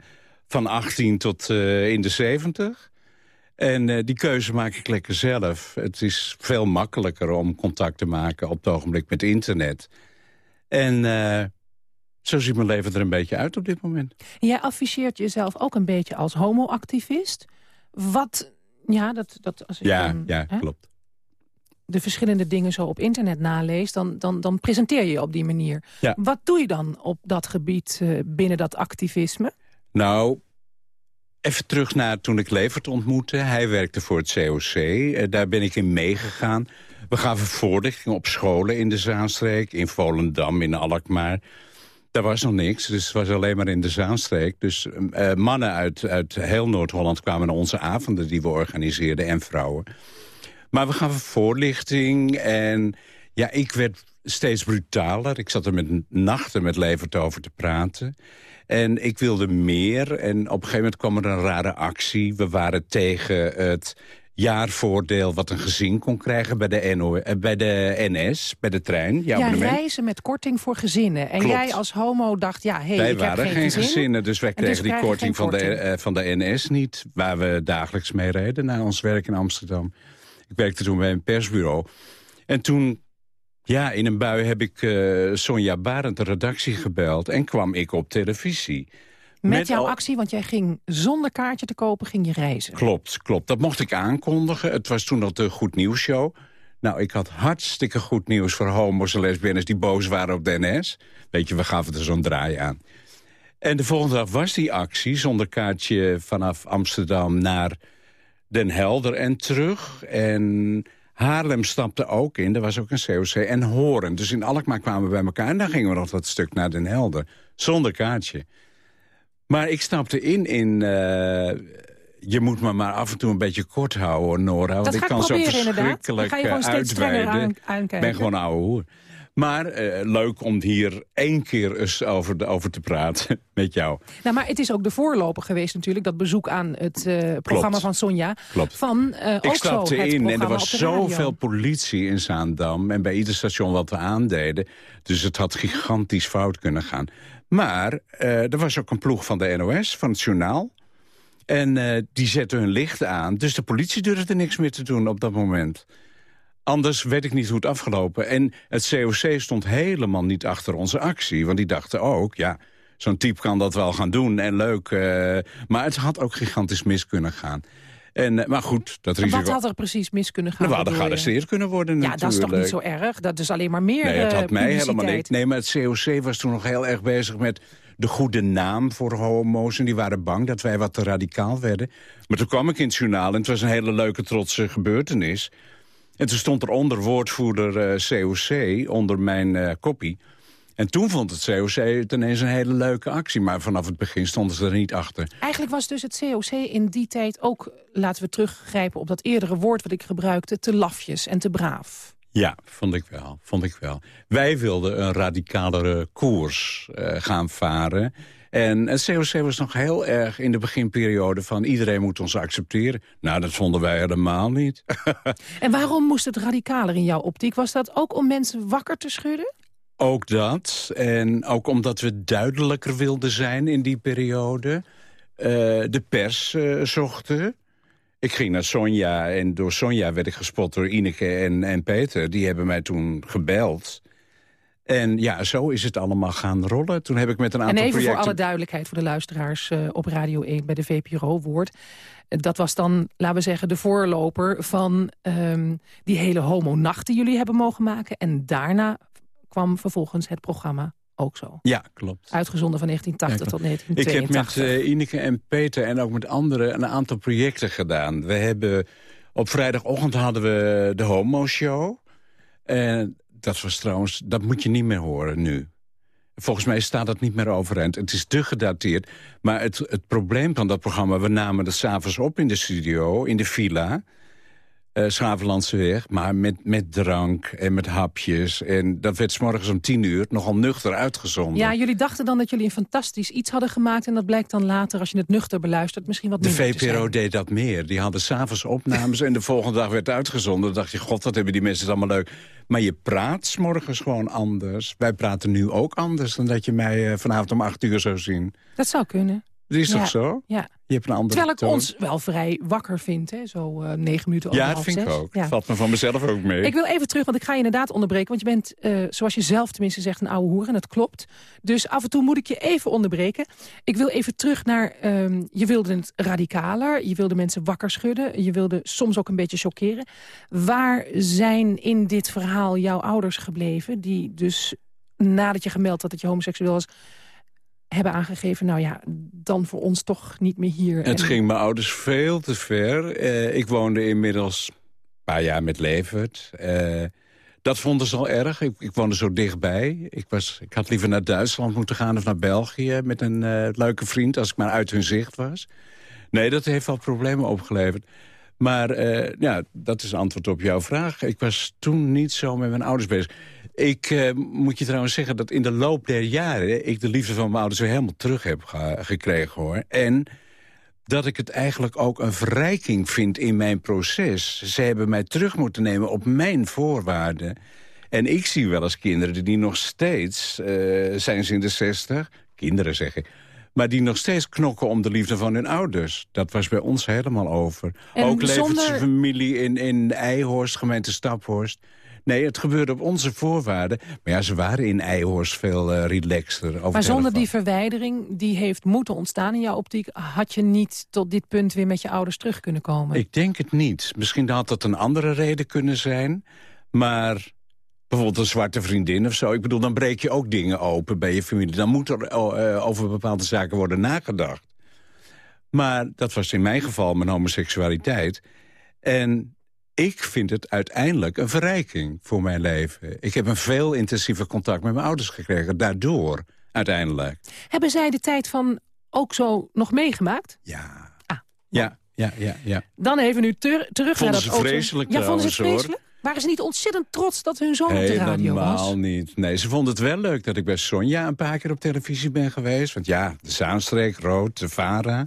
van 18 tot in de 70. En die keuze maak ik lekker zelf. Het is veel makkelijker om contact te maken op het ogenblik met internet. En zo ziet mijn leven er een beetje uit op dit moment. Jij afficheert jezelf ook een beetje als homoactivist. Wat, ja, dat... dat als ik ja, dan, ja hè? klopt de verschillende dingen zo op internet naleest... dan, dan, dan presenteer je je op die manier. Ja. Wat doe je dan op dat gebied uh, binnen dat activisme? Nou, even terug naar toen ik Levert ontmoette. Hij werkte voor het COC. Uh, daar ben ik in meegegaan. We gaven voorlichting op scholen in de Zaanstreek... in Volendam, in Alkmaar. Daar was nog niks, dus het was alleen maar in de Zaanstreek. Dus uh, mannen uit, uit heel Noord-Holland kwamen naar onze avonden... die we organiseerden, en vrouwen. Maar we gaven voorlichting en ja, ik werd steeds brutaler. Ik zat er met nachten met Levert over te praten. En ik wilde meer en op een gegeven moment kwam er een rare actie. We waren tegen het jaarvoordeel wat een gezin kon krijgen bij de, NO, eh, bij de NS, bij de trein. Ja, reizen met korting voor gezinnen. En Klopt. jij als homo dacht, ja, hé, hey, wij ik waren heb geen, geen gezin. gezinnen, dus wij En kregen die korting, van. De, uh, van de NS niet... waar we dagelijks mee reden naar ons werk in Amsterdam. Ik werkte toen bij een persbureau. En toen, ja, in een bui heb ik uh, Sonja Barend, de redactie, gebeld... en kwam ik op televisie. Met, Met jouw al- actie, want jij ging zonder kaartje te kopen, ging je reizen. Klopt, klopt. Dat mocht ik aankondigen. Het was toen nog de Goed Nieuws Show. Nou, ik had hartstikke goed nieuws voor homo's en lesbiennes... die boos waren op de NS. Weet je, we gaven er zo'n draai aan. En de volgende dag was die actie zonder kaartje vanaf Amsterdam naar Den Helder en terug. En Haarlem stapte ook in, er was ook een COC. En Horen, dus in Alkmaar kwamen we bij elkaar... en dan gingen we nog dat stuk naar Den Helder, zonder kaartje. Maar ik stapte in in... eh, je moet me maar af en toe een beetje kort houden, Nora. Want Dat ik kan zo verschrikkelijk eh, uitweiden. Ik ben gewoon een ouwe hoer. Maar eh, leuk om hier één keer eens over, de, over te praten met jou. Nou, maar het is ook de voorloper geweest natuurlijk, dat bezoek aan het eh, programma van Sonja. Klopt. Van eh, Ik ook stapte zo in en er was zoveel politie in Zaandam... en bij ieder station wat we aandeden. Dus het had gigantisch fout kunnen gaan. Maar er was ook een ploeg van de NOS, van het journaal. En die zetten hun licht aan. Dus de politie durfde niks meer te doen op dat moment. Anders weet ik niet hoe het afgelopen. En het COC stond helemaal niet achter onze actie. Want die dachten ook, ja, zo'n type kan dat wel gaan doen en leuk. eh, maar het had ook gigantisch mis kunnen gaan. En, eh, maar goed, dat risico... Wat had er precies mis kunnen gaan? Nou, we hadden je? gearresteerd kunnen worden Ja, natuurlijk. dat is toch niet zo erg? Dat is alleen maar meer Nee, het eh, had mij helemaal niet. Nee, maar het COC was toen nog heel erg bezig met de goede naam voor homo's. En die waren bang dat wij wat te radicaal werden. Maar toen kwam ik in het journaal en het was een hele leuke, trotse gebeurtenis. En toen stond er onder woordvoerder eh, COC, onder mijn eh kopie. En toen vond het COC het ineens een hele leuke actie. Maar vanaf het begin stonden ze er niet achter. Eigenlijk was dus het COC in die tijd ook, laten we teruggrijpen op dat eerdere woord wat ik gebruikte, te lafjes en te braaf. Ja, vond ik wel. Vond ik wel. Wij wilden een radicalere koers eh, gaan varen. En het COC was nog heel erg in de beginperiode van... iedereen moet ons accepteren. Nou, dat vonden wij helemaal niet. En waarom moest het radicaler in jouw optiek? Was dat ook om mensen wakker te schudden? ook dat. En ook omdat we duidelijker wilden zijn in die periode. eh, de pers eh, zochten. Ik ging naar Sonja en door Sonja werd ik gespot door Ineke en, en Peter. Die hebben mij toen gebeld. En ja, zo is het allemaal gaan rollen. Toen heb ik met een En aantal even projecten... voor alle duidelijkheid voor de luisteraars eh, op Radio 1 bij de VPRO-woord. Dat was dan, laten we zeggen, de voorloper van ehm, die hele homo-nacht die jullie hebben mogen maken. En daarna kwam vervolgens het programma ook zo. Ja, klopt. Uitgezonden van 1980 tot Ik heb 1982. met eh, Ineke en Peter en ook met anderen een aantal projecten gedaan. We hebben, op vrijdagochtend hadden we de Homo-show. En dat was trouwens, dat moet je niet meer horen nu. Volgens mij staat dat niet meer overeind. Het is te gedateerd. Maar het, het probleem van dat programma... we namen dat s'avonds op in de studio, in de villa... uh, Schavenlandse weg. Maar met, met drank en met hapjes. En dat werd s morgens om tien uur nogal nuchter uitgezonden. Ja, jullie dachten dan dat jullie een fantastisch iets hadden gemaakt... en dat blijkt dan later, als je het nuchter beluistert, misschien wat De minder te VPRO deed dat meer. Die hadden s'avonds opnames en de volgende dag werd uitgezonden. Dan dacht je, god, wat hebben die mensen allemaal leuk. Maar je praat 's morgens gewoon anders. Wij praten nu ook anders dan dat je mij eh, vanavond om acht uur zou zien. Dat zou kunnen. Dat is Ja, toch zo? Ja. Je hebt een andere Terwijl ik toon. ons wel vrij wakker vind, hè? zo eh, negen minuten over Ja, dat vind ik ook. Ja. Dat valt me van mezelf ook mee. Ik wil even terug, want ik ga je inderdaad onderbreken. Want je bent, eh, zoals je zelf tenminste zegt, een oude hoer. En dat klopt. Dus af en toe moet ik je even onderbreken. Ik wil even terug naar... ehm, je wilde het radicaler. Je wilde mensen wakker schudden. Je wilde soms ook een beetje chockeren. Waar zijn in dit verhaal jouw ouders gebleven? Die dus nadat je gemeld had dat je homoseksueel was... hebben aangegeven, nou ja, dan voor ons toch niet meer hier. Het En- ging mijn ouders veel te ver. Eh, ik woonde inmiddels een paar jaar met Levert. Eh, dat vonden ze al erg. Ik, ik woonde zo dichtbij. Ik, was, ik had liever naar Duitsland moeten gaan of naar België... met een eh, leuke vriend, als ik maar uit hun zicht was. Nee, dat heeft wel problemen opgeleverd. Maar ja, dat is antwoord op jouw vraag. Ik was toen niet zo met mijn ouders bezig. Ik eh, moet je trouwens zeggen dat in de loop der jaren... ik de liefde van mijn ouders weer helemaal terug heb ge- gekregen, hoor. En dat ik het eigenlijk ook een verrijking vind in mijn proces. Ze hebben mij terug moeten nemen op mijn voorwaarden. En ik zie wel eens kinderen die nog steeds, eh, zijn ze in de zestig... kinderen zeg ik, maar die nog steeds knokken om de liefde van hun ouders. Dat was bij ons helemaal over. En ook zonder- Levertse familie in, in Eihorst, gemeente Staphorst. Nee, het gebeurde op onze voorwaarden. Maar ja, ze waren in Eihorst veel eh, relaxter. Over Maar zonder die verwijdering die heeft moeten ontstaan in jouw optiek... had je niet tot dit punt weer met je ouders terug kunnen komen? Ik denk het niet. Misschien had dat een andere reden kunnen zijn. Maar bijvoorbeeld een zwarte vriendin of zo. Ik bedoel, dan breek je ook dingen open bij je familie. Dan moet er eh, over bepaalde zaken worden nagedacht. Maar dat was in mijn geval mijn homoseksualiteit. En ik vind het uiteindelijk een verrijking voor mijn leven. Ik heb een veel intensiever contact met mijn ouders gekregen. Daardoor, uiteindelijk. Hebben zij de tijd van ook zo nog meegemaakt? Ja. Ah, Ja, ja, ja, ja. dan even nu ter- terug Vonden naar dat auto. vreselijk Ja, vonden ze hoor. vreselijk? Waren ze niet ontzettend trots dat hun zoon op de radio was? Helemaal niet. Nee, ze vonden het wel leuk dat ik bij Sonja een paar keer op televisie ben geweest. Want ja, de Zaanstreek, Rood, de Vara.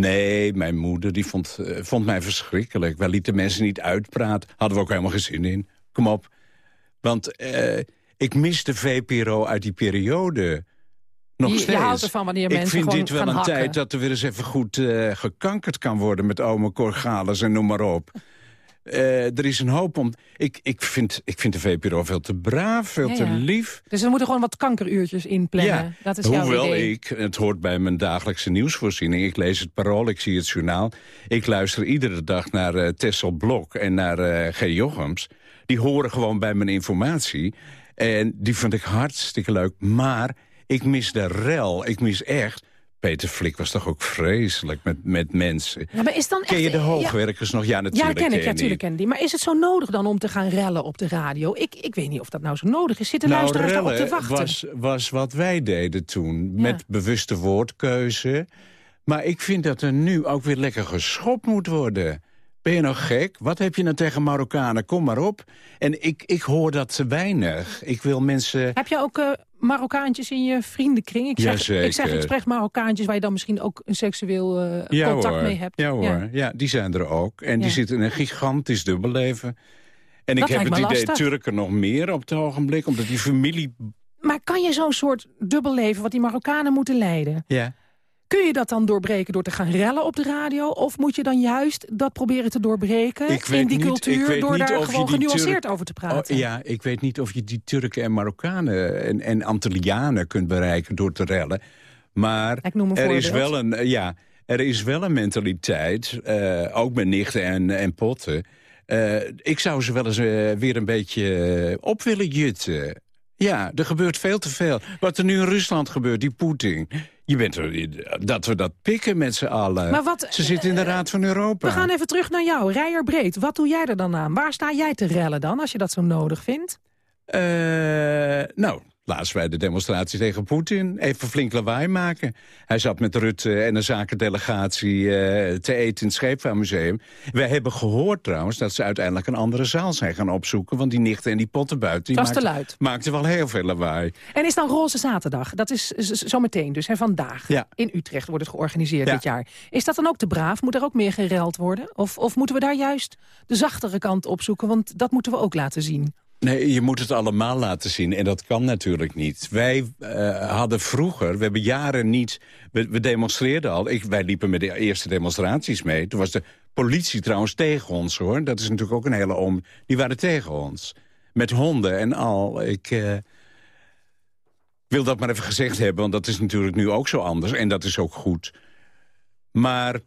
Nee, mijn moeder die vond, eh, vond mij verschrikkelijk. Wij lieten mensen niet uitpraten. Hadden we ook helemaal geen zin in. Kom op. Want eh, ik mis de VPRO uit die periode. Nog Je- je steeds. houdt ervan wanneer ik mensen vind gewoon dit wel een hakken. tijd dat er weer eens even goed eh, gekankerd kan worden... met ome Corgalis en noem maar op. Eh, er is een hoop om... Ik, ik, vind, ik vind de VPRO veel te braaf, veel Ja, te ja. lief. Dus er moeten gewoon wat kankeruurtjes inplannen. dat is jouw hoewel idee. ik, het hoort bij mijn dagelijkse nieuwsvoorziening... ik lees het Parool, ik zie het journaal... ik luister iedere dag naar eh, Tessel Blok en naar eh G. Jochems. Die horen gewoon bij mijn informatie. En die vind ik hartstikke leuk. Maar ik mis de rel, ik mis echt... Peter Flik was toch ook vreselijk met, met mensen. Ja, maar is dan Ken echt- je de ja. hoogwerkers nog? Ja, natuurlijk Ja, ken ik, ken natuurlijk ken die. Maar is het zo nodig dan om te gaan rellen op de radio? Ik, ik weet niet of dat nou zo nodig is. Zitten Nou, luisteraars daarop te wachten? was, was wat wij deden toen, met bewuste woordkeuze. Maar ik vind dat er nu ook weer lekker geschopt moet worden. Ben je nog gek? Wat heb je nou tegen Marokkanen? Kom maar op. En ik, ik hoor dat te weinig. Ik wil mensen... Heb je ook eh, Marokkaantjes in je vriendenkring? Ik zeg, Jazeker. ik zeg expres Marokkaantjes waar je dan misschien ook een seksueel eh, ja, contact hoor. mee hebt. Ja hoor, ja. die zijn er ook. En die Ja. zitten in een gigantisch dubbelleven. En Dat ik heb het idee. Turken nog meer op het ogenblik. Omdat die familie... Maar kan je zo'n soort dubbelleven wat die Marokkanen moeten leiden... Ja. Kun je dat dan doorbreken door te gaan rellen op de radio? Of moet je dan juist dat proberen te doorbreken Ik in die niet- cultuur... weet door niet daar gewoon genuanceerd Turk- over te praten? Oh, ja, ik weet niet of je die Turken en Marokkanen en, en Antillianen kunt bereiken door te rellen. Maar er is wel een, eh, ja, er is wel een mentaliteit, eh, ook met nichten en, en potten. Eh, ik zou ze wel eens weer een beetje op willen jutten. Ja, er gebeurt veel te veel. Wat er nu in Rusland gebeurt, die Poetin. Je bent er, dat we dat pikken met z'n allen. Maar wat- Ze zitten in de Raad van Europa. We gaan even terug naar jou, Rijer Breed. Wat doe jij er dan aan? Waar sta jij te rellen dan, als je dat zo nodig vindt? Eh, nou, Laatst bij de demonstratie tegen Poetin. Even flink lawaai maken. Hij zat met Rutte en een zakendelegatie uh, te eten in het Scheepvaarmuseum. Wij hebben gehoord trouwens dat ze uiteindelijk een andere zaal zijn gaan opzoeken. Want die nichten en die potten buiten die maakten, luid. maakten wel heel veel lawaai. En is dan Roze Zaterdag? Dat is zometeen dus, hè, vandaag. Ja. In Utrecht wordt het georganiseerd dit jaar. Is dat dan ook te braaf? Moet er ook meer gereld worden? Of, of moeten we daar juist de zachtere kant opzoeken? Want dat moeten we ook laten zien. Nee, je moet het allemaal laten zien. En dat kan natuurlijk niet. Wij uh, hadden vroeger, we hebben jaren niet... We, we demonstreerden al. Ik, wij liepen met de eerste demonstraties mee. Toen was de politie trouwens tegen ons, hoor. Dat is natuurlijk ook een hele om... Die waren tegen ons. Met honden en al. Ik uh, wil dat maar even gezegd hebben, want dat is natuurlijk nu ook zo anders. En dat is ook goed. Maar...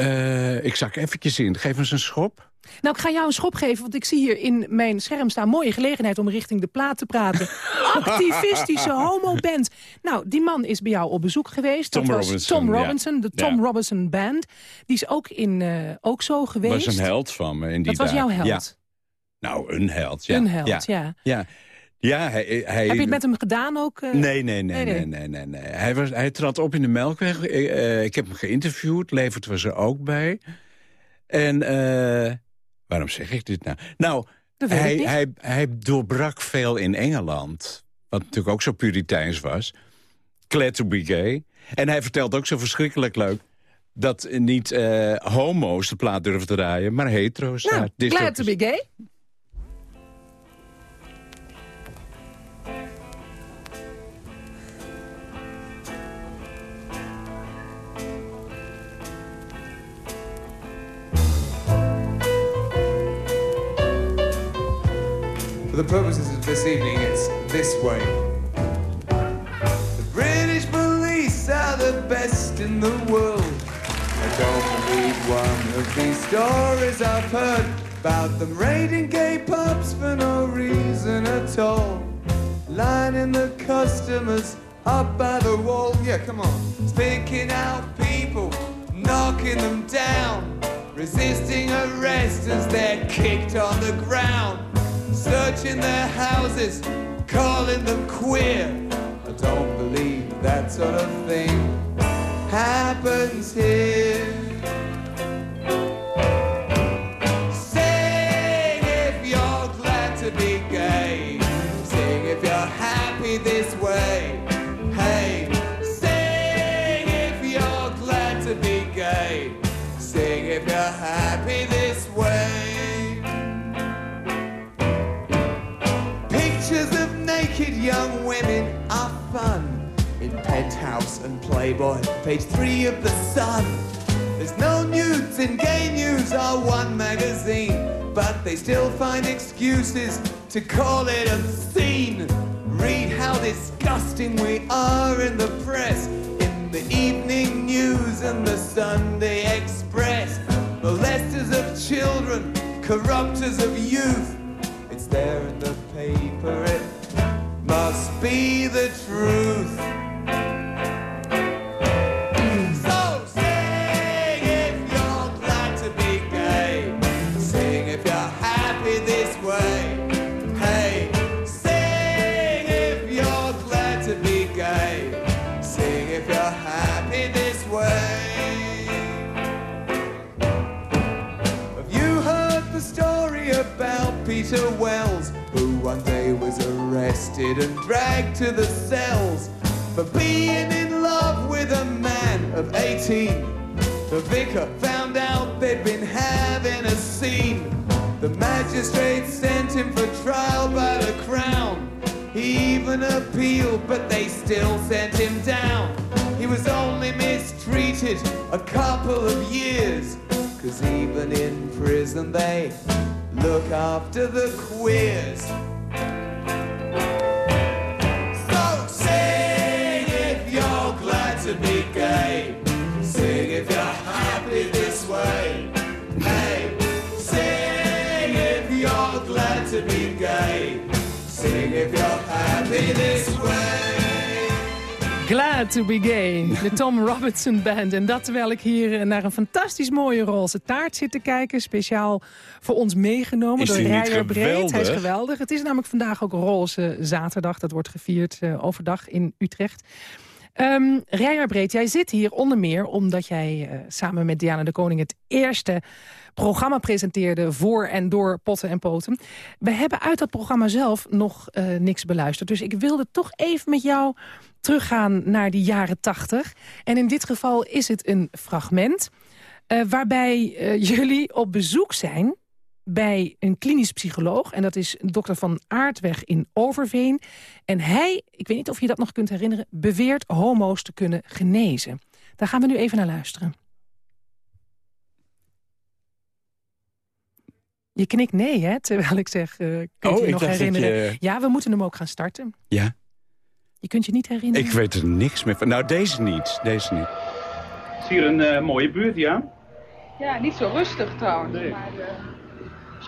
Uh, ik zak eventjes in. Geef eens een schop. Nou, ik ga jou een schop geven, want ik zie hier in mijn scherm staan... mooie gelegenheid om richting de plaat te praten. Activistische homo-band. Nou, die man is bij jou op bezoek geweest. Tom dat was Robinson, Tom Robinson, ja. de Tom Ja. Robinson Band. Die is ook, in, uh, ook zo geweest. was een held van me in die Dat was jouw held? Ja. Nou, een held, ja. Een held, ja. Ja, ja hij, hij, Heb je het met hem gedaan ook? uh? Nee, nee, nee, nee, nee, nee, nee. Hij, was, hij trad op in de Melkweg. Ik, uh, ik heb hem geïnterviewd, levert we ze ook bij. En uh, waarom zeg ik dit nou? Nou, hij, hij, hij doorbrak veel in Engeland. Wat natuurlijk ook zo puriteins was. Glad to be gay. En hij vertelt ook zo verschrikkelijk leuk... dat niet homo's de plaat durven te draaien, maar hetero's. Nou, to be gay. The purposes of this evening, it's this way. The British police are the best in the world. I don't believe one of these stories I've heard about them raiding gay pubs for no reason at all. Lining the customers up by the wall. Yeah, come on. Picking out people, knocking them down, resisting arrest as they're kicked on the ground searching their houses, calling them queer. I don't believe that sort of thing happens here. Sing if you're glad to be gay. Sing if you're happy this way. And Playboy, page three of the Sun. There's no nudes in Gay News or One magazine, but they still find excuses to call it obscene. Read how disgusting we are in the press, in the evening news and the Sunday Express. Molesters of children, corrupters of youth it's there in the paper, it must be the truth. Peter Wells, who one day was arrested and dragged to the cells for being in love with a man of 18? The vicar found out they'd been having a scene. The magistrate sent him for trial by the crown. He even appealed, but they still sent him down. He was only mistreated a couple of years. Cause even in prison they look after the queers. So sing if you're glad to be gay. Sing if you're happy this way. Hey, sing if you're glad to be gay. Sing if you're happy this way. Glad to be gay, de Tom Robertson Band. En dat terwijl ik hier naar een fantastisch mooie roze taart zit te kijken. Speciaal voor ons meegenomen Is door Rijer Breed. Hij is geweldig? geweldig. Het is namelijk vandaag ook roze zaterdag. Dat wordt gevierd eh, overdag in Utrecht. Rijer Breed, jij zit hier onder meer omdat jij eh, samen met Diana de Koning... het eerste programma presenteerde voor en door Potten en Poten. We hebben uit dat programma zelf nog eh, niks beluisterd. Dus ik wilde toch even met jou teruggaan naar die jaren tachtig. En in dit geval is het een fragment... eh, waarbij jullie op bezoek zijn bij een klinisch psycholoog. En dat is dokter Van Aardweg in Overveen. En hij, ik weet niet of je dat nog kunt herinneren... beweert homo's te kunnen genezen. Daar gaan we nu even naar luisteren. Je knikt nee, hè? Terwijl ik zeg, eh kun je Oh, je ik nog herinneren? je- Ja, we moeten hem ook gaan starten. Ja, Je kunt je niet herinneren? ik weet er niks meer van. Nou, deze niet. Deze niet. Het is hier een eh, mooie buurt, ja. Ja, niet zo rustig trouwens. Maar, eh,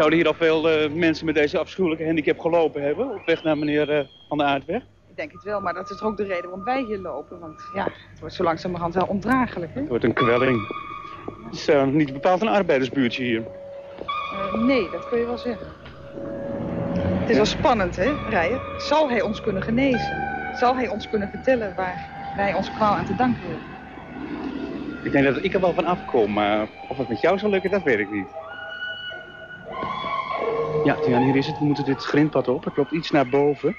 Zouden hier al veel eh, mensen met deze afschuwelijke handicap gelopen hebben? Op weg naar meneer eh, Van der Aardweg? ik denk het wel, maar dat is ook de reden waarom wij hier lopen. Want ja, het wordt zo langzamerhand wel ondraaglijk. Hè? Het wordt een kwelling. Het is eh, niet bepaald een arbeidersbuurtje hier. Nee, dat kun je wel zeggen. Het is wel spannend, hè, Rijen? Zal hij ons kunnen genezen? Zal hij ons kunnen vertellen waar wij ons kwaal aan te danken hebben? Ik denk dat ik er wel van afkom, maar of het met jou zal lukken, dat weet ik niet. Ja, Tiaan, hier is het. We moeten dit grindpad op. Er klopt iets naar boven.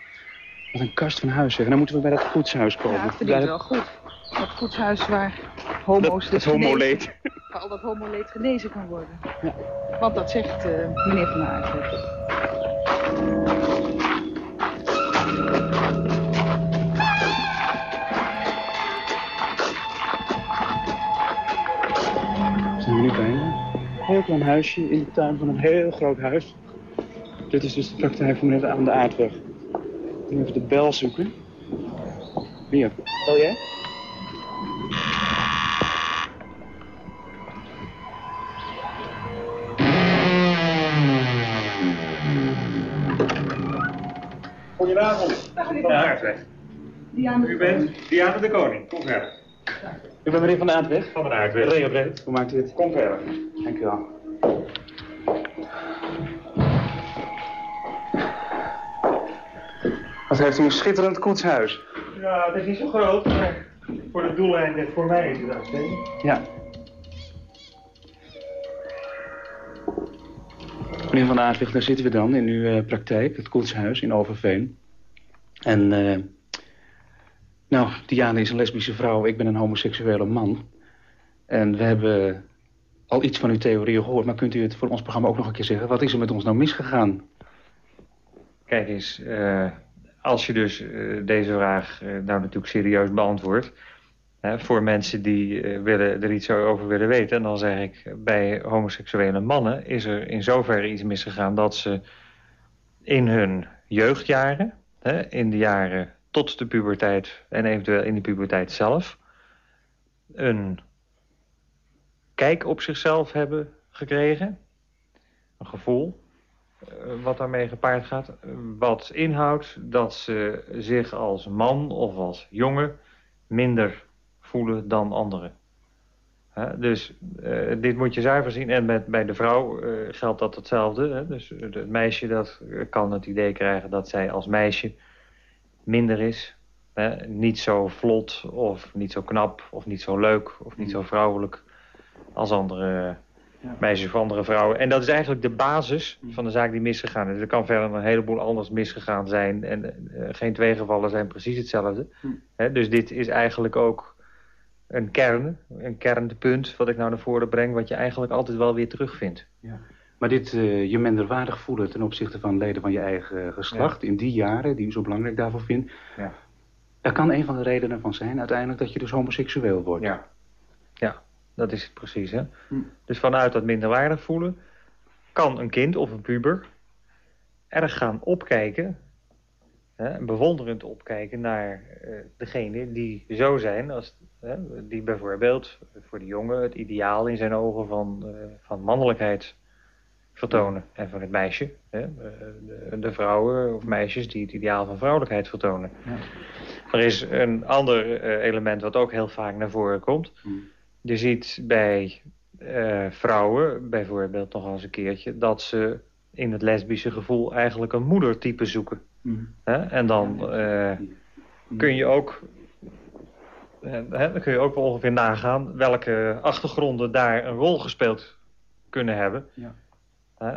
Wat een kast van huis, zeg. En dan moeten we bij dat goedshuis komen. Ja, verdient Daar- wel goed. Dat goedshuis waar homo's Dat- dus dat homoleed. al dat homoleed genezen kan worden. Want dat zegt eh, meneer Van Aert. zijn we nu bijna. Een heel klein huisje in de tuin van een heel groot huis. Dit is dus de praktijk van meneer aan de Aardweg. Ik moet even de bel zoeken. Hier. Bel jij? Goedenavond. Van de Aardweg. U bent Diana de Koning. Kom verder. Ik ben meneer Van de Aardweg. Van de Aardweg. Rea Breed. Hoe maakt u dit? Kom verder. Dank u wel. Heeft u een schitterend koetshuis. Ja, het is niet zo groot, maar voor de doeleinden, voor mij is het uitstekend. Ja. Meneer Van Aardweg, daar zitten we dan in uw eh, praktijk, het koetshuis in Overveen. En, eh, nou, Diana is een lesbische vrouw, ik ben een homoseksuele man. En we hebben al iets van uw theorieën gehoord, maar kunt u het voor ons programma ook nog een keer zeggen? Wat is er met ons nou misgegaan? Kijk eens, eh, als je dus eh, deze vraag eh, nou natuurlijk serieus beantwoordt... Voor mensen die eh, willen, er iets over willen weten... dan zeg ik, bij homoseksuele mannen is er in zoverre iets misgegaan... dat ze in hun jeugdjaren, in de jaren tot de puberteit... en eventueel in de puberteit zelf... een kijk op zichzelf hebben gekregen, een gevoel wat daarmee gepaard gaat, eh, wat inhoudt dat ze zich als man of als jongen minder voelen dan anderen. Dus eh, dit moet je zuiver zien. En met, bij de vrouw eh, geldt dat hetzelfde. Hè? Dus het meisje dat eh, kan het idee krijgen dat zij als meisje minder is. Hè? Niet zo vlot of niet zo knap of niet zo leuk of niet zo vrouwelijk als andere meisjes of andere vrouwen. En dat is eigenlijk de basis van de zaak die misgegaan is. Er kan verder een heleboel anders misgegaan zijn. En eh, geen twee gevallen zijn precies hetzelfde. Hè, dus dit is eigenlijk ook een kern, een kernpunt wat ik nou naar voren breng... wat je eigenlijk altijd wel weer terugvindt. Maar dit eh, je minderwaardig voelen ten opzichte van leden van je eigen geslacht... in die jaren, die u zo belangrijk daarvoor vindt... Ja. er kan een van de redenen van zijn uiteindelijk dat je dus homoseksueel wordt. Ja. Ja, dat is het precies. Hè? Dus vanuit dat minderwaardig voelen kan een kind of een puber erg gaan opkijken, hè, bewonderend opkijken naar eh, degene die zo zijn, als, hè, die bijvoorbeeld voor de jongen het ideaal in zijn ogen van, eh, van mannelijkheid vertonen. En voor het meisje, hè, de, de, vrouwen of meisjes die het ideaal van vrouwelijkheid vertonen. Ja. Er is een ander uh, element wat ook heel vaak naar voren komt. Mm. Je ziet bij uh, vrouwen bijvoorbeeld nog eens een keertje... dat ze in het lesbische gevoel eigenlijk een moedertype zoeken. Mm. Hè? En dan uh, kun je ook... Hè, dan kun je ook ongeveer nagaan welke achtergronden daar een rol gespeeld kunnen hebben. Ja.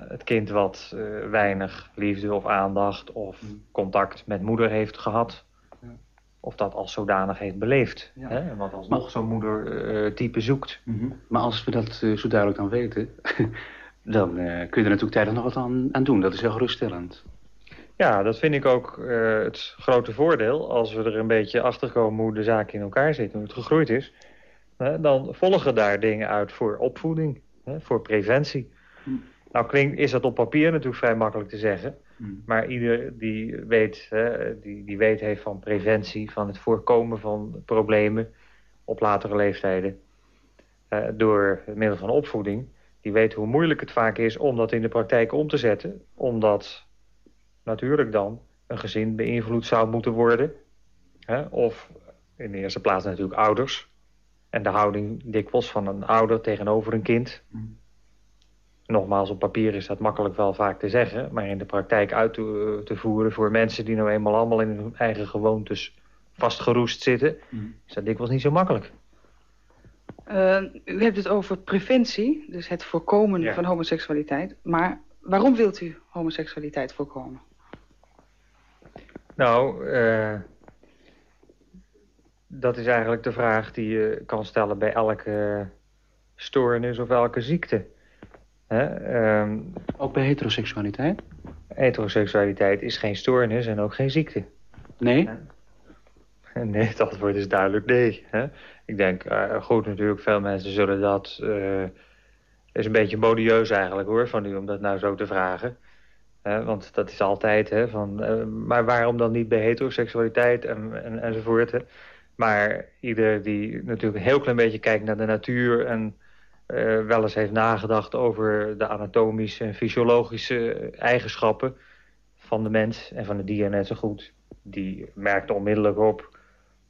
Het kind wat uh, weinig liefde of aandacht of mm. contact met moeder heeft gehad of dat als zodanig heeft beleefd. Ja. Hè? En wat alsnog zo'n moedertype uh, zoekt. Mm -hmm. Maar als we dat uh, zo duidelijk dan weten... dan uh, kun je er natuurlijk tijdig nog wat aan, aan, doen. Dat is heel geruststellend. Ja, dat vind ik ook het grote voordeel. Als we er een beetje achter komen hoe de zaak in elkaar zit... hoe het gegroeid is... dan volgen daar dingen uit voor opvoeding. voor preventie. Mm. Nou klinkt, is dat op papier natuurlijk vrij makkelijk te zeggen... Hmm. Maar ieder die weet, hè, die, die weet heeft van preventie, van het voorkomen van problemen op latere leeftijden. Uh, door middel van opvoeding. Die weet hoe moeilijk het vaak is om dat in de praktijk om te zetten. Omdat natuurlijk dan een gezin beïnvloed zou moeten worden. Hè, of in de eerste plaats natuurlijk ouders. En de houding dikwijls van een ouder tegenover een kind. Hmm. Nogmaals, op papier is dat makkelijk wel vaak te zeggen... maar in de praktijk uit te, te voeren voor mensen die nou eenmaal allemaal in hun eigen gewoontes vastgeroest zitten... Mm. is dat dikwijls niet zo makkelijk. Uh, u hebt het over preventie, dus het voorkomen van homoseksualiteit. Maar waarom wilt u homoseksualiteit voorkomen? Nou, uh, dat is eigenlijk de vraag die je kan stellen bij elke stoornis of elke ziekte. Hè? Um, ook bij heteroseksualiteit? Heteroseksualiteit is geen stoornis en ook geen ziekte. Nee? Nee, het antwoord is duidelijk nee. Hè? Ik denk, uh, goed natuurlijk, veel mensen zullen dat... Uh, is een beetje modieus eigenlijk hoor, van u om dat nou zo te vragen. Want dat is altijd, hè, van, uh, maar waarom dan niet bij heteroseksualiteit en, en, enzovoort. Hè? Maar ieder die natuurlijk een heel klein beetje kijkt naar de natuur... en uh, wel eens heeft nagedacht over de anatomische en fysiologische eigenschappen van de mens en van het dier net zo goed. Die merkte onmiddellijk op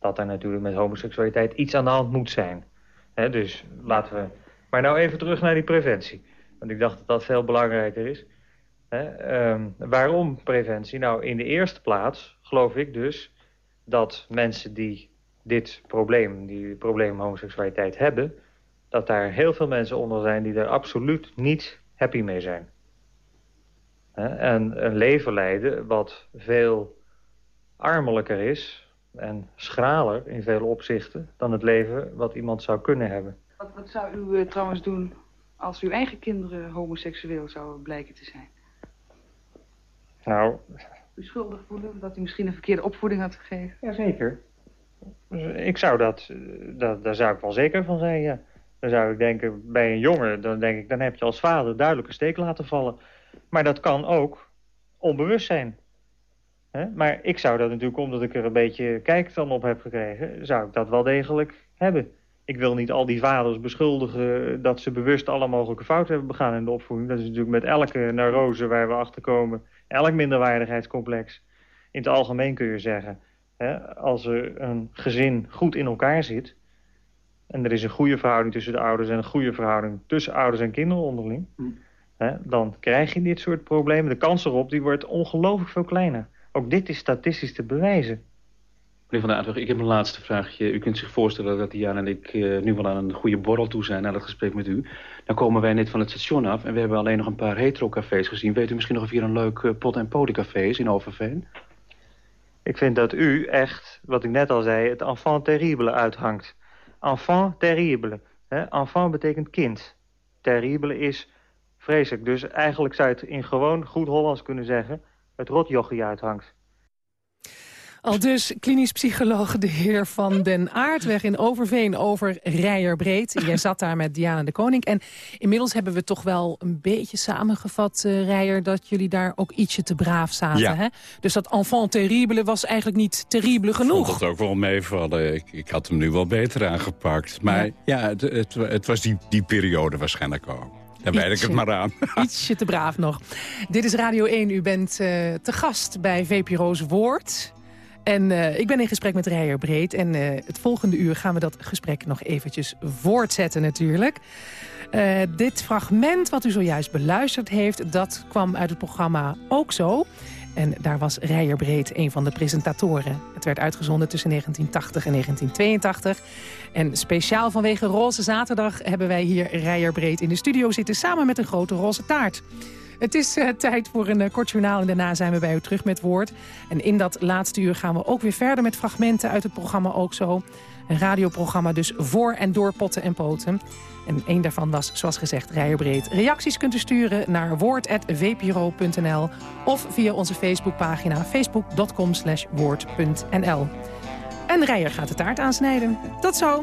dat er natuurlijk met homoseksualiteit iets aan de hand moet zijn. dus laten we... Maar nou even terug naar die preventie. Want ik dacht dat dat veel belangrijker is. um, waarom preventie? Nou, in de eerste plaats geloof ik dus dat mensen die dit probleem, die probleem homoseksualiteit hebben dat daar heel veel mensen onder zijn die er absoluut niet happy mee zijn. En een leven leiden wat veel armelijker is en schraler in vele opzichten dan het leven wat iemand zou kunnen hebben. Wat, wat zou u uh, trouwens doen als uw eigen kinderen homoseksueel zouden blijken te zijn? Nou... U schuldig voelen dat u misschien een verkeerde opvoeding had gegeven? Jazeker. Ik zou dat, eh, dat, daar zou ik wel zeker van zijn, ja. Dan zou ik denken, bij een jongen, dan denk ik, dan heb je als vader duidelijk een steek laten vallen. Maar dat kan ook onbewust zijn. Maar ik zou dat natuurlijk, omdat ik er een beetje kijk dan op heb gekregen, zou ik dat wel degelijk hebben. Ik wil niet al die vaders beschuldigen dat ze bewust alle mogelijke fouten hebben begaan in de opvoeding. Dat is natuurlijk met elke neurose waar we achter komen, elk minderwaardigheidscomplex. In het algemeen kun je zeggen, als er een gezin goed in elkaar zit, en er is een goede verhouding tussen de ouders... en een goede verhouding tussen ouders en kinderen onderling... Hm. Hè, dan krijg je dit soort problemen. De kans erop die wordt ongelooflijk veel kleiner. Ook dit is statistisch te bewijzen. Meneer Van der Aardweg, ik heb een laatste vraagje. U kunt zich voorstellen dat Jan en ik uh, nu wel aan een goede borrel toe zijn... na dat gesprek met u. Dan komen wij net van het station af... en we hebben alleen nog een paar hetero-cafés gezien. Weet u misschien nog of hier een leuk uh, pot- en podiumcafé is in Overveen? Ik vind dat u echt, wat ik net al zei, het enfant terrible uithangt enfant terrible. Hè? Enfant betekent kind. Terrible is vreselijk. Dus eigenlijk zou je het in gewoon goed Hollands kunnen zeggen... het rotjochie uithangt. Al dus klinisch psycholoog de heer Van den Aardweg in Overveen over Rijerbreed. Jij zat daar met Diana de Koning. En inmiddels hebben we toch wel een beetje samengevat, uh, Rijer... dat jullie daar ook ietsje te braaf zaten. Ja. Hè? Dus dat enfant terrible was eigenlijk niet terrible genoeg. Ik vond het ook wel meevallen. Ik, ik had hem nu wel beter aangepakt. Maar ja, ja het, het, het was die, die periode waarschijnlijk ook. Dan werk ik het maar aan. Ietsje te braaf nog. Dit is Radio 1. U bent uh, te gast bij VPRO's Woord. En uh, ik ben in gesprek met Rijer Breed. En uh, het volgende uur gaan we dat gesprek nog eventjes voortzetten natuurlijk. Uh, dit fragment wat u zojuist beluisterd heeft... dat kwam uit het programma Ook Zo. En daar was Rijer Breed een van de presentatoren. Het werd uitgezonden tussen 1980 en 1982. En speciaal vanwege Roze Zaterdag hebben wij hier Rijer Breed in de studio zitten... samen met een grote roze taart. Het is uh, tijd voor een uh, kort journaal en daarna zijn we bij u terug met woord. En in dat laatste uur gaan we ook weer verder met fragmenten uit het programma Ook Zo. Een radioprogramma dus voor en door potten en poten. En één daarvan was, zoals gezegd, Rijerbreed. Reacties kunt u sturen naar woord.vpro.nl of via onze Facebookpagina facebook.com woord.nl. En Rijer gaat de taart aansnijden. Tot zo!